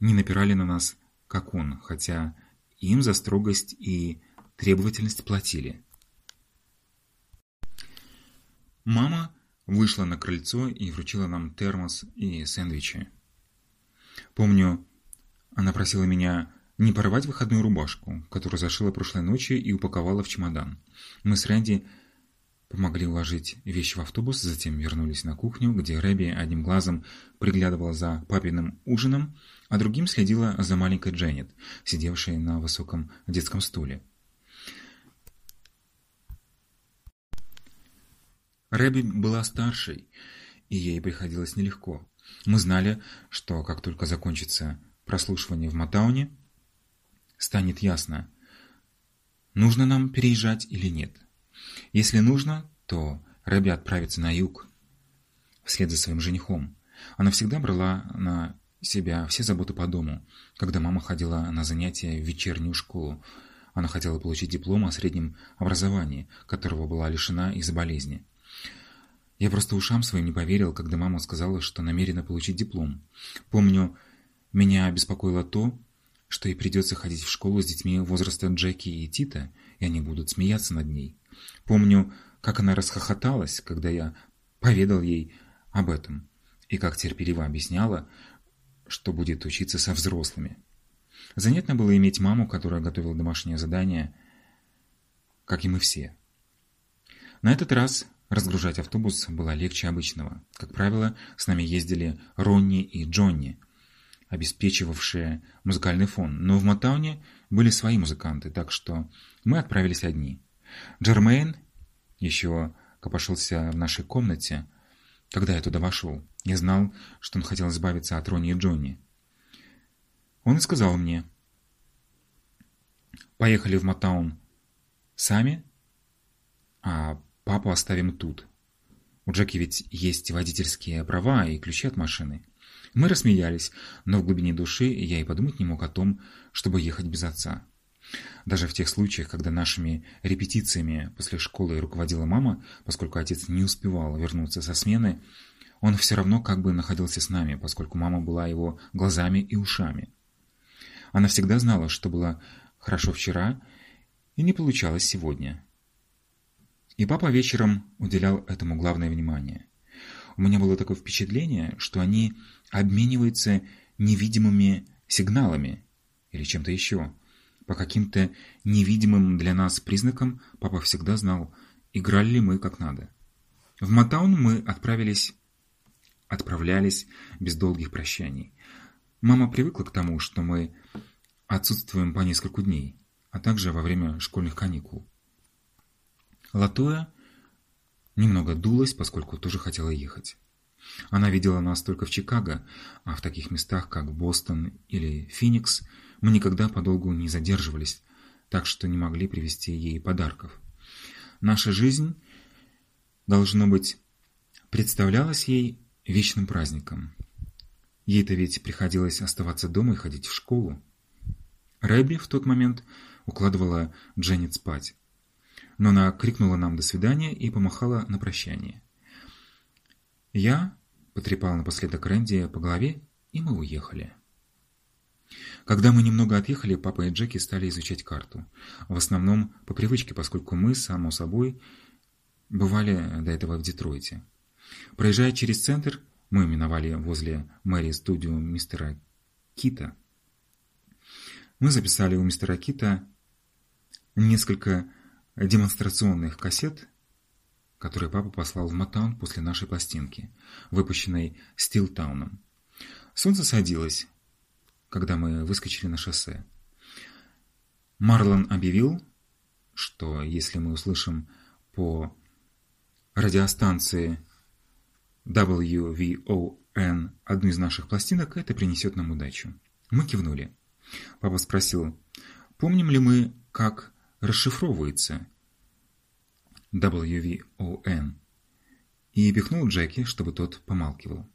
не напирали на нас, как он, хотя им за строгость и требовательность платили. Мама вышла на крыльцо и вручила нам термос и сэндвичи. Помню, она просила меня не порвать выходную рубашку, которую зашила прошлой ночью и упаковала в чемодан. Мы с Рэнди помогли уложить вещи в автобус, затем вернулись на кухню, где Рэби одним глазом приглядывала за папиным ужином, а другим следила за маленькой Дженнет, сидевшей на высоком детском стуле. Рэби была старшей, и ей приходилось нелегко. Мы знали, что как только закончится прослушивание в Матауне, станет ясно, нужно нам переезжать или нет. Если нужно, то Рэби отправится на юг, вслед за своим женихом. Она всегда брала на себя все заботы по дому. Когда мама ходила на занятия в вечернюю школу, она хотела получить диплом о среднем образовании, которого была лишена из-за болезни. Я просто ушам своим не поверил, когда мама сказала, что намерена получить диплом. Помню, меня беспокоило то, что ей придется ходить в школу с детьми возраста Джеки и Тита, и они будут смеяться над ней. Помню, как она расхохоталась, когда я поведал ей об этом, и как терпеливо объясняла, что будет учиться со взрослыми. Занятно было иметь маму, которая готовила домашнее задание, как и мы все. На этот раз разгружать автобус было легче обычного. Как правило, с нами ездили Ронни и Джонни, обеспечивавшие музыкальный фон, но в Мотауне были свои музыканты, так что мы отправились одни. Джермейн еще копошился в нашей комнате, когда я туда вошел. Я знал, что он хотел избавиться от Ронни и Джонни. Он и сказал мне, «Поехали в Мотаун сами, а папу оставим тут. У Джеки ведь есть водительские права и ключи от машины». Мы рассмеялись, но в глубине души я и подумать не мог о том, чтобы ехать без отца. Даже в тех случаях, когда нашими репетициями после школы руководила мама, поскольку отец не успевал вернуться со смены, он все равно как бы находился с нами, поскольку мама была его глазами и ушами. Она всегда знала, что было хорошо вчера и не получалось сегодня. И папа вечером уделял этому главное внимание. У меня было такое впечатление, что они обмениваются невидимыми сигналами или чем-то еще. По каким-то невидимым для нас признакам папа всегда знал, играли ли мы как надо. В Матаун мы отправились, отправлялись без долгих прощаний. Мама привыкла к тому, что мы отсутствуем по несколько дней, а также во время школьных каникул. Латоя немного дулась, поскольку тоже хотела ехать. Она видела нас только в Чикаго, а в таких местах, как Бостон или Феникс, мы никогда подолгу не задерживались, так что не могли привезти ей подарков. Наша жизнь, должно быть, представлялась ей вечным праздником. Ей-то ведь приходилось оставаться дома и ходить в школу. Рэбби в тот момент укладывала Дженнет спать. Но она крикнула нам «до свидания» и помахала на прощание. Я потрепал напоследок Рэнди по голове, и мы уехали. Когда мы немного отъехали, папа и Джеки стали изучать карту. В основном по привычке, поскольку мы, само собой, бывали до этого в Детройте. Проезжая через центр, мы миновали возле мэрии студию мистера Кита. Мы записали у мистера Кита несколько демонстрационных кассет который папа послал в Матаун после нашей пластинки, выпущенной Стилтауном. Солнце садилось, когда мы выскочили на шоссе. Марлон объявил, что если мы услышим по радиостанции WVON одну из наших пластинок, это принесет нам удачу. Мы кивнули. Папа спросил, помним ли мы, как расшифровывается WVON, и пихнул Джеки, чтобы тот помалкивал.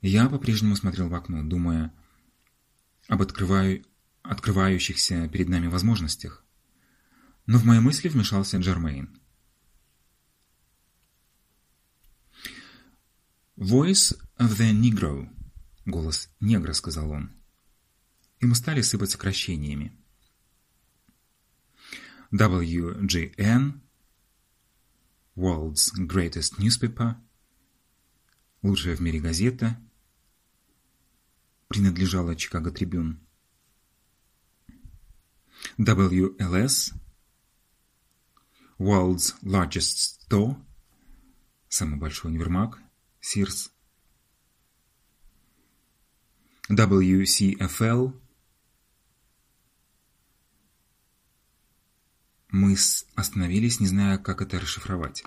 Я по-прежнему смотрел в окно, думая об открываю... открывающихся перед нами возможностях. Но в мои мысли вмешался Джермейн. «Voice of the Negro», — голос негра, — сказал он. И мы стали сыпать сокращениями. WGN, World's Greatest Newspaper, лучшая в мире газета, принадлежала Чикаго Трибюн. WLS, World's Largest Store, самый большой универмаг, Sears. WCFL, Мы остановились, не зная, как это расшифровать.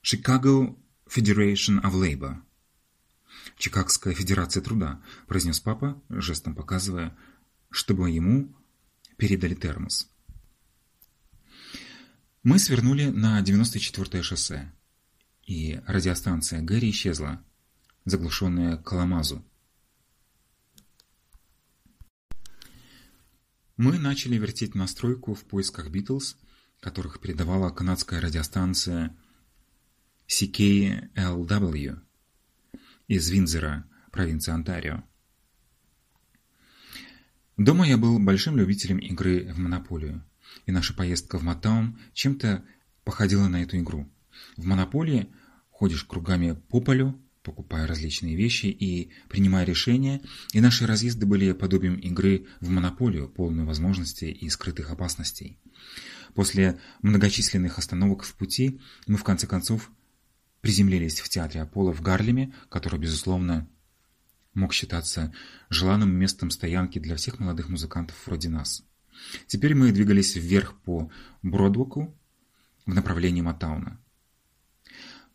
Chicago Federation of Labor. Чикагская федерация труда, произнес папа, жестом показывая, чтобы ему передали термос. Мы свернули на 94-е шоссе, и радиостанция Гэри исчезла, заглушенная Каламазу. Мы начали вертеть настройку в поисках Битлз, которых передавала канадская радиостанция CKLW из Виндзора, провинции Онтарио. Дома я был большим любителем игры в Монополию, и наша поездка в Матаун чем-то походила на эту игру. В Монополии ходишь кругами по полю, покупая различные вещи и принимая решения, и наши разъезды были подобием игры в монополию, полную возможностей и скрытых опасностей. После многочисленных остановок в пути мы в конце концов приземлились в театре Аполло в Гарлеме, который, безусловно, мог считаться желанным местом стоянки для всех молодых музыкантов вроде нас. Теперь мы двигались вверх по Бродвуку в направлении Матауна.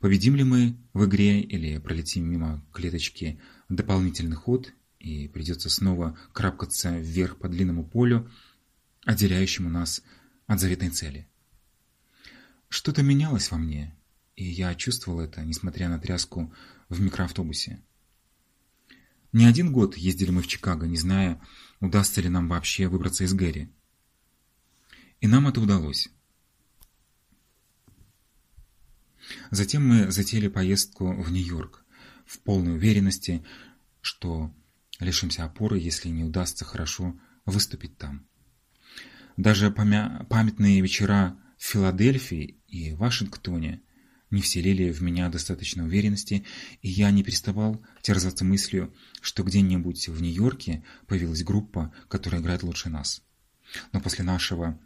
Победим ли мы в игре или пролетим мимо клеточки дополнительный ход и придется снова крапкаться вверх по длинному полю, отделяющему нас от заветной цели. Что-то менялось во мне, и я чувствовал это, несмотря на тряску в микроавтобусе. Не один год ездили мы в Чикаго, не зная, удастся ли нам вообще выбраться из Гэри. И нам это удалось. Затем мы затеяли поездку в Нью-Йорк в полной уверенности, что лишимся опоры, если не удастся хорошо выступить там. Даже памятные вечера в Филадельфии и Вашингтоне не вселили в меня достаточно уверенности, и я не переставал терзаться мыслью, что где-нибудь в Нью-Йорке появилась группа, которая играет лучше нас. Но после нашего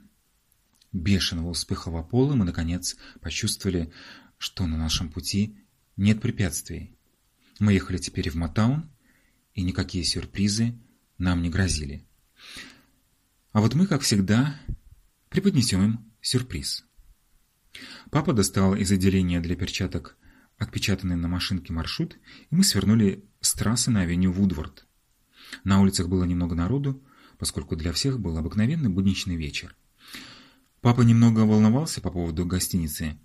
бешеного успеха в Аполло мы, наконец, почувствовали, что на нашем пути нет препятствий. Мы ехали теперь в Матаун, и никакие сюрпризы нам не грозили. А вот мы, как всегда, преподнесем им сюрприз. Папа достал из отделения для перчаток отпечатанный на машинке маршрут, и мы свернули с трассы на авеню Вудворд. На улицах было немного народу, поскольку для всех был обыкновенный будничный вечер. Папа немного волновался по поводу гостиницы,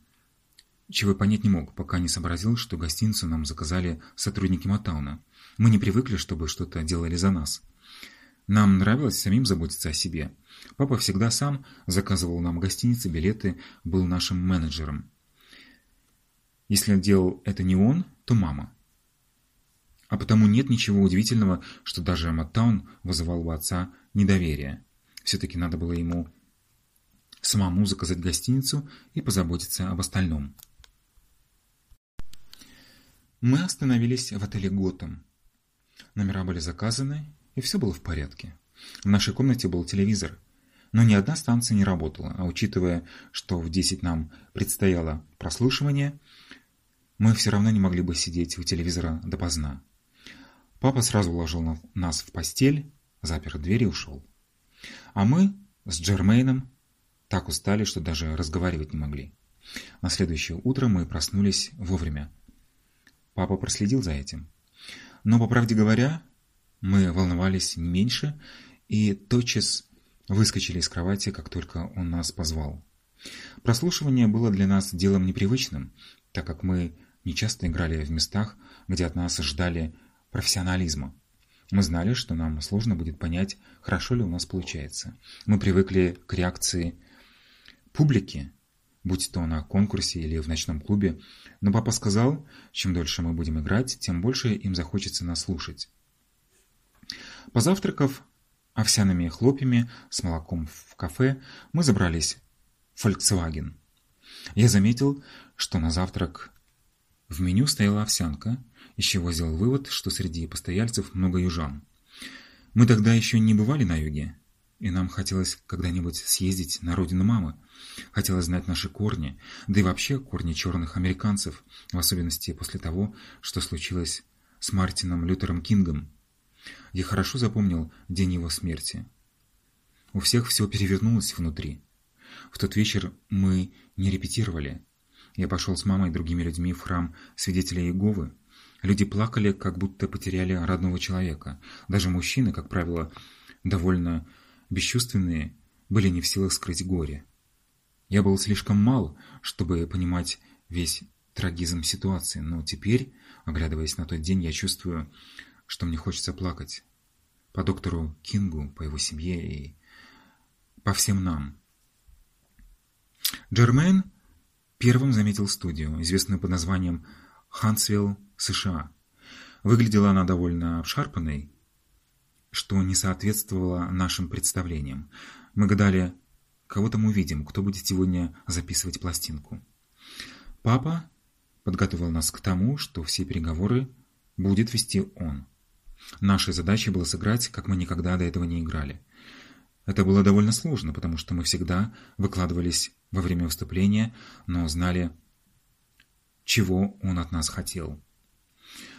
чего понять не мог, пока не сообразил, что гостиницу нам заказали сотрудники Матауна. Мы не привыкли, чтобы что-то делали за нас. Нам нравилось самим заботиться о себе. Папа всегда сам заказывал нам гостиницы, билеты, был нашим менеджером. Если делал это не он, то мама. А потому нет ничего удивительного, что даже Маттаун вызывал у отца недоверие. Все-таки надо было ему самому заказать гостиницу и позаботиться об остальном. Мы остановились в отеле «Готэм». Номера были заказаны, и все было в порядке. В нашей комнате был телевизор, но ни одна станция не работала, а учитывая, что в 10 нам предстояло прослушивание, мы все равно не могли бы сидеть у телевизора допоздна. Папа сразу уложил нас в постель, запер дверь и ушел. А мы с Джермейном так устали, что даже разговаривать не могли. На следующее утро мы проснулись вовремя. Папа проследил за этим. Но, по правде говоря, мы волновались не меньше и тотчас выскочили из кровати, как только он нас позвал. Прослушивание было для нас делом непривычным, так как мы нечасто играли в местах, где от нас ждали профессионализма. Мы знали, что нам сложно будет понять, хорошо ли у нас получается. Мы привыкли к реакции публики, будь то на конкурсе или в ночном клубе, но папа сказал, чем дольше мы будем играть, тем больше им захочется нас слушать. Позавтракав овсяными хлопьями с молоком в кафе, мы забрались в Volkswagen. Я заметил, что на завтрак в меню стояла овсянка, из чего сделал вывод, что среди постояльцев много южан. Мы тогда еще не бывали на юге, и нам хотелось когда-нибудь съездить на родину мамы. Хотелось знать наши корни, да и вообще корни черных американцев, в особенности после того, что случилось с Мартином Лютером Кингом. Я хорошо запомнил день его смерти. У всех все перевернулось внутри. В тот вечер мы не репетировали. Я пошел с мамой и другими людьми в храм свидетелей Иеговы. Люди плакали, как будто потеряли родного человека. Даже мужчины, как правило, довольно бесчувственные, были не в силах скрыть горе. Я был слишком мал, чтобы понимать весь трагизм ситуации, но теперь, оглядываясь на тот день, я чувствую, что мне хочется плакать. По доктору Кингу, по его семье и по всем нам. Джермейн первым заметил студию, известную под названием «Хансвилл, США». Выглядела она довольно обшарпанной, что не соответствовало нашим представлениям. Мы гадали, кого там увидим, кто будет сегодня записывать пластинку. Папа подготовил нас к тому, что все переговоры будет вести он. Нашей задачей было сыграть, как мы никогда до этого не играли. Это было довольно сложно, потому что мы всегда выкладывались во время выступления, но знали, чего он от нас хотел.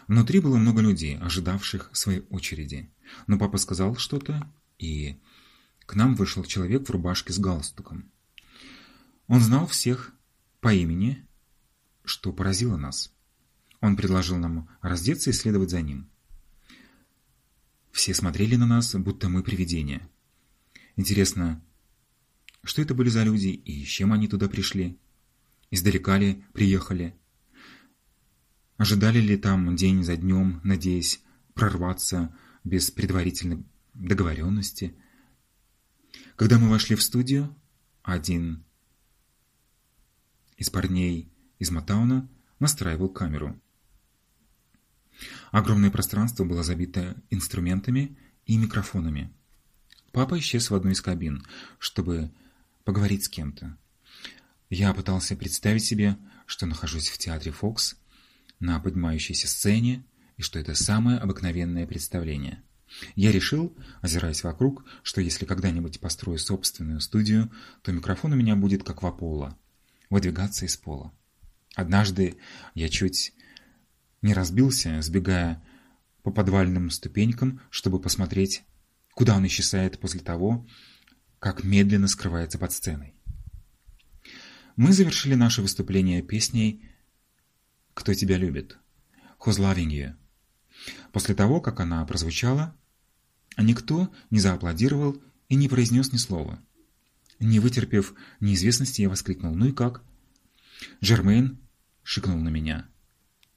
Внутри было много людей, ожидавших своей очереди. Но папа сказал что-то, и к нам вышел человек в рубашке с галстуком. Он знал всех по имени, что поразило нас. Он предложил нам раздеться и следовать за ним. Все смотрели на нас, будто мы привидения. Интересно, что это были за люди и чем они туда пришли? Издалека ли приехали? Ожидали ли там день за днем, надеясь прорваться без предварительной договоренности? Когда мы вошли в студию, один из парней из Матауна настраивал камеру. Огромное пространство было забито инструментами и микрофонами. Папа исчез в одной из кабин, чтобы поговорить с кем-то. Я пытался представить себе, что нахожусь в театре «Фокс», на поднимающейся сцене, и что это самое обыкновенное представление. Я решил, озираясь вокруг, что если когда-нибудь построю собственную студию, то микрофон у меня будет как в Аполло, выдвигаться из пола. Однажды я чуть не разбился, сбегая по подвальным ступенькам, чтобы посмотреть, куда он исчезает после того, как медленно скрывается под сценой. Мы завершили наше выступление песней «Кто тебя любит?» «Who's loving you?» После того, как она прозвучала, никто не зааплодировал и не произнес ни слова. Не вытерпев неизвестности, я воскликнул «Ну и как?» Жермейн шикнул на меня.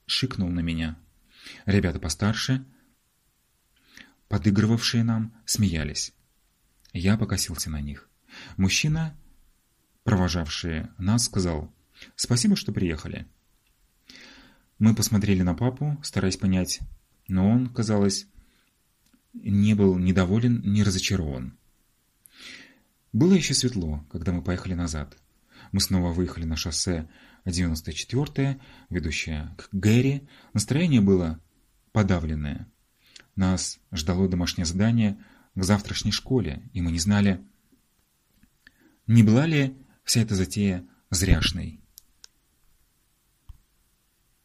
Шикнул на меня. Ребята постарше, подыгрывавшие нам, смеялись. Я покосился на них. Мужчина, провожавший нас, сказал «Спасибо, что приехали». Мы посмотрели на папу, стараясь понять, но он, казалось, не был недоволен, ни разочарован. Было еще светло, когда мы поехали назад. Мы снова выехали на шоссе 94-е, ведущее к Гэри. Настроение было подавленное. Нас ждало домашнее задание к завтрашней школе, и мы не знали, не была ли вся эта затея зряшной.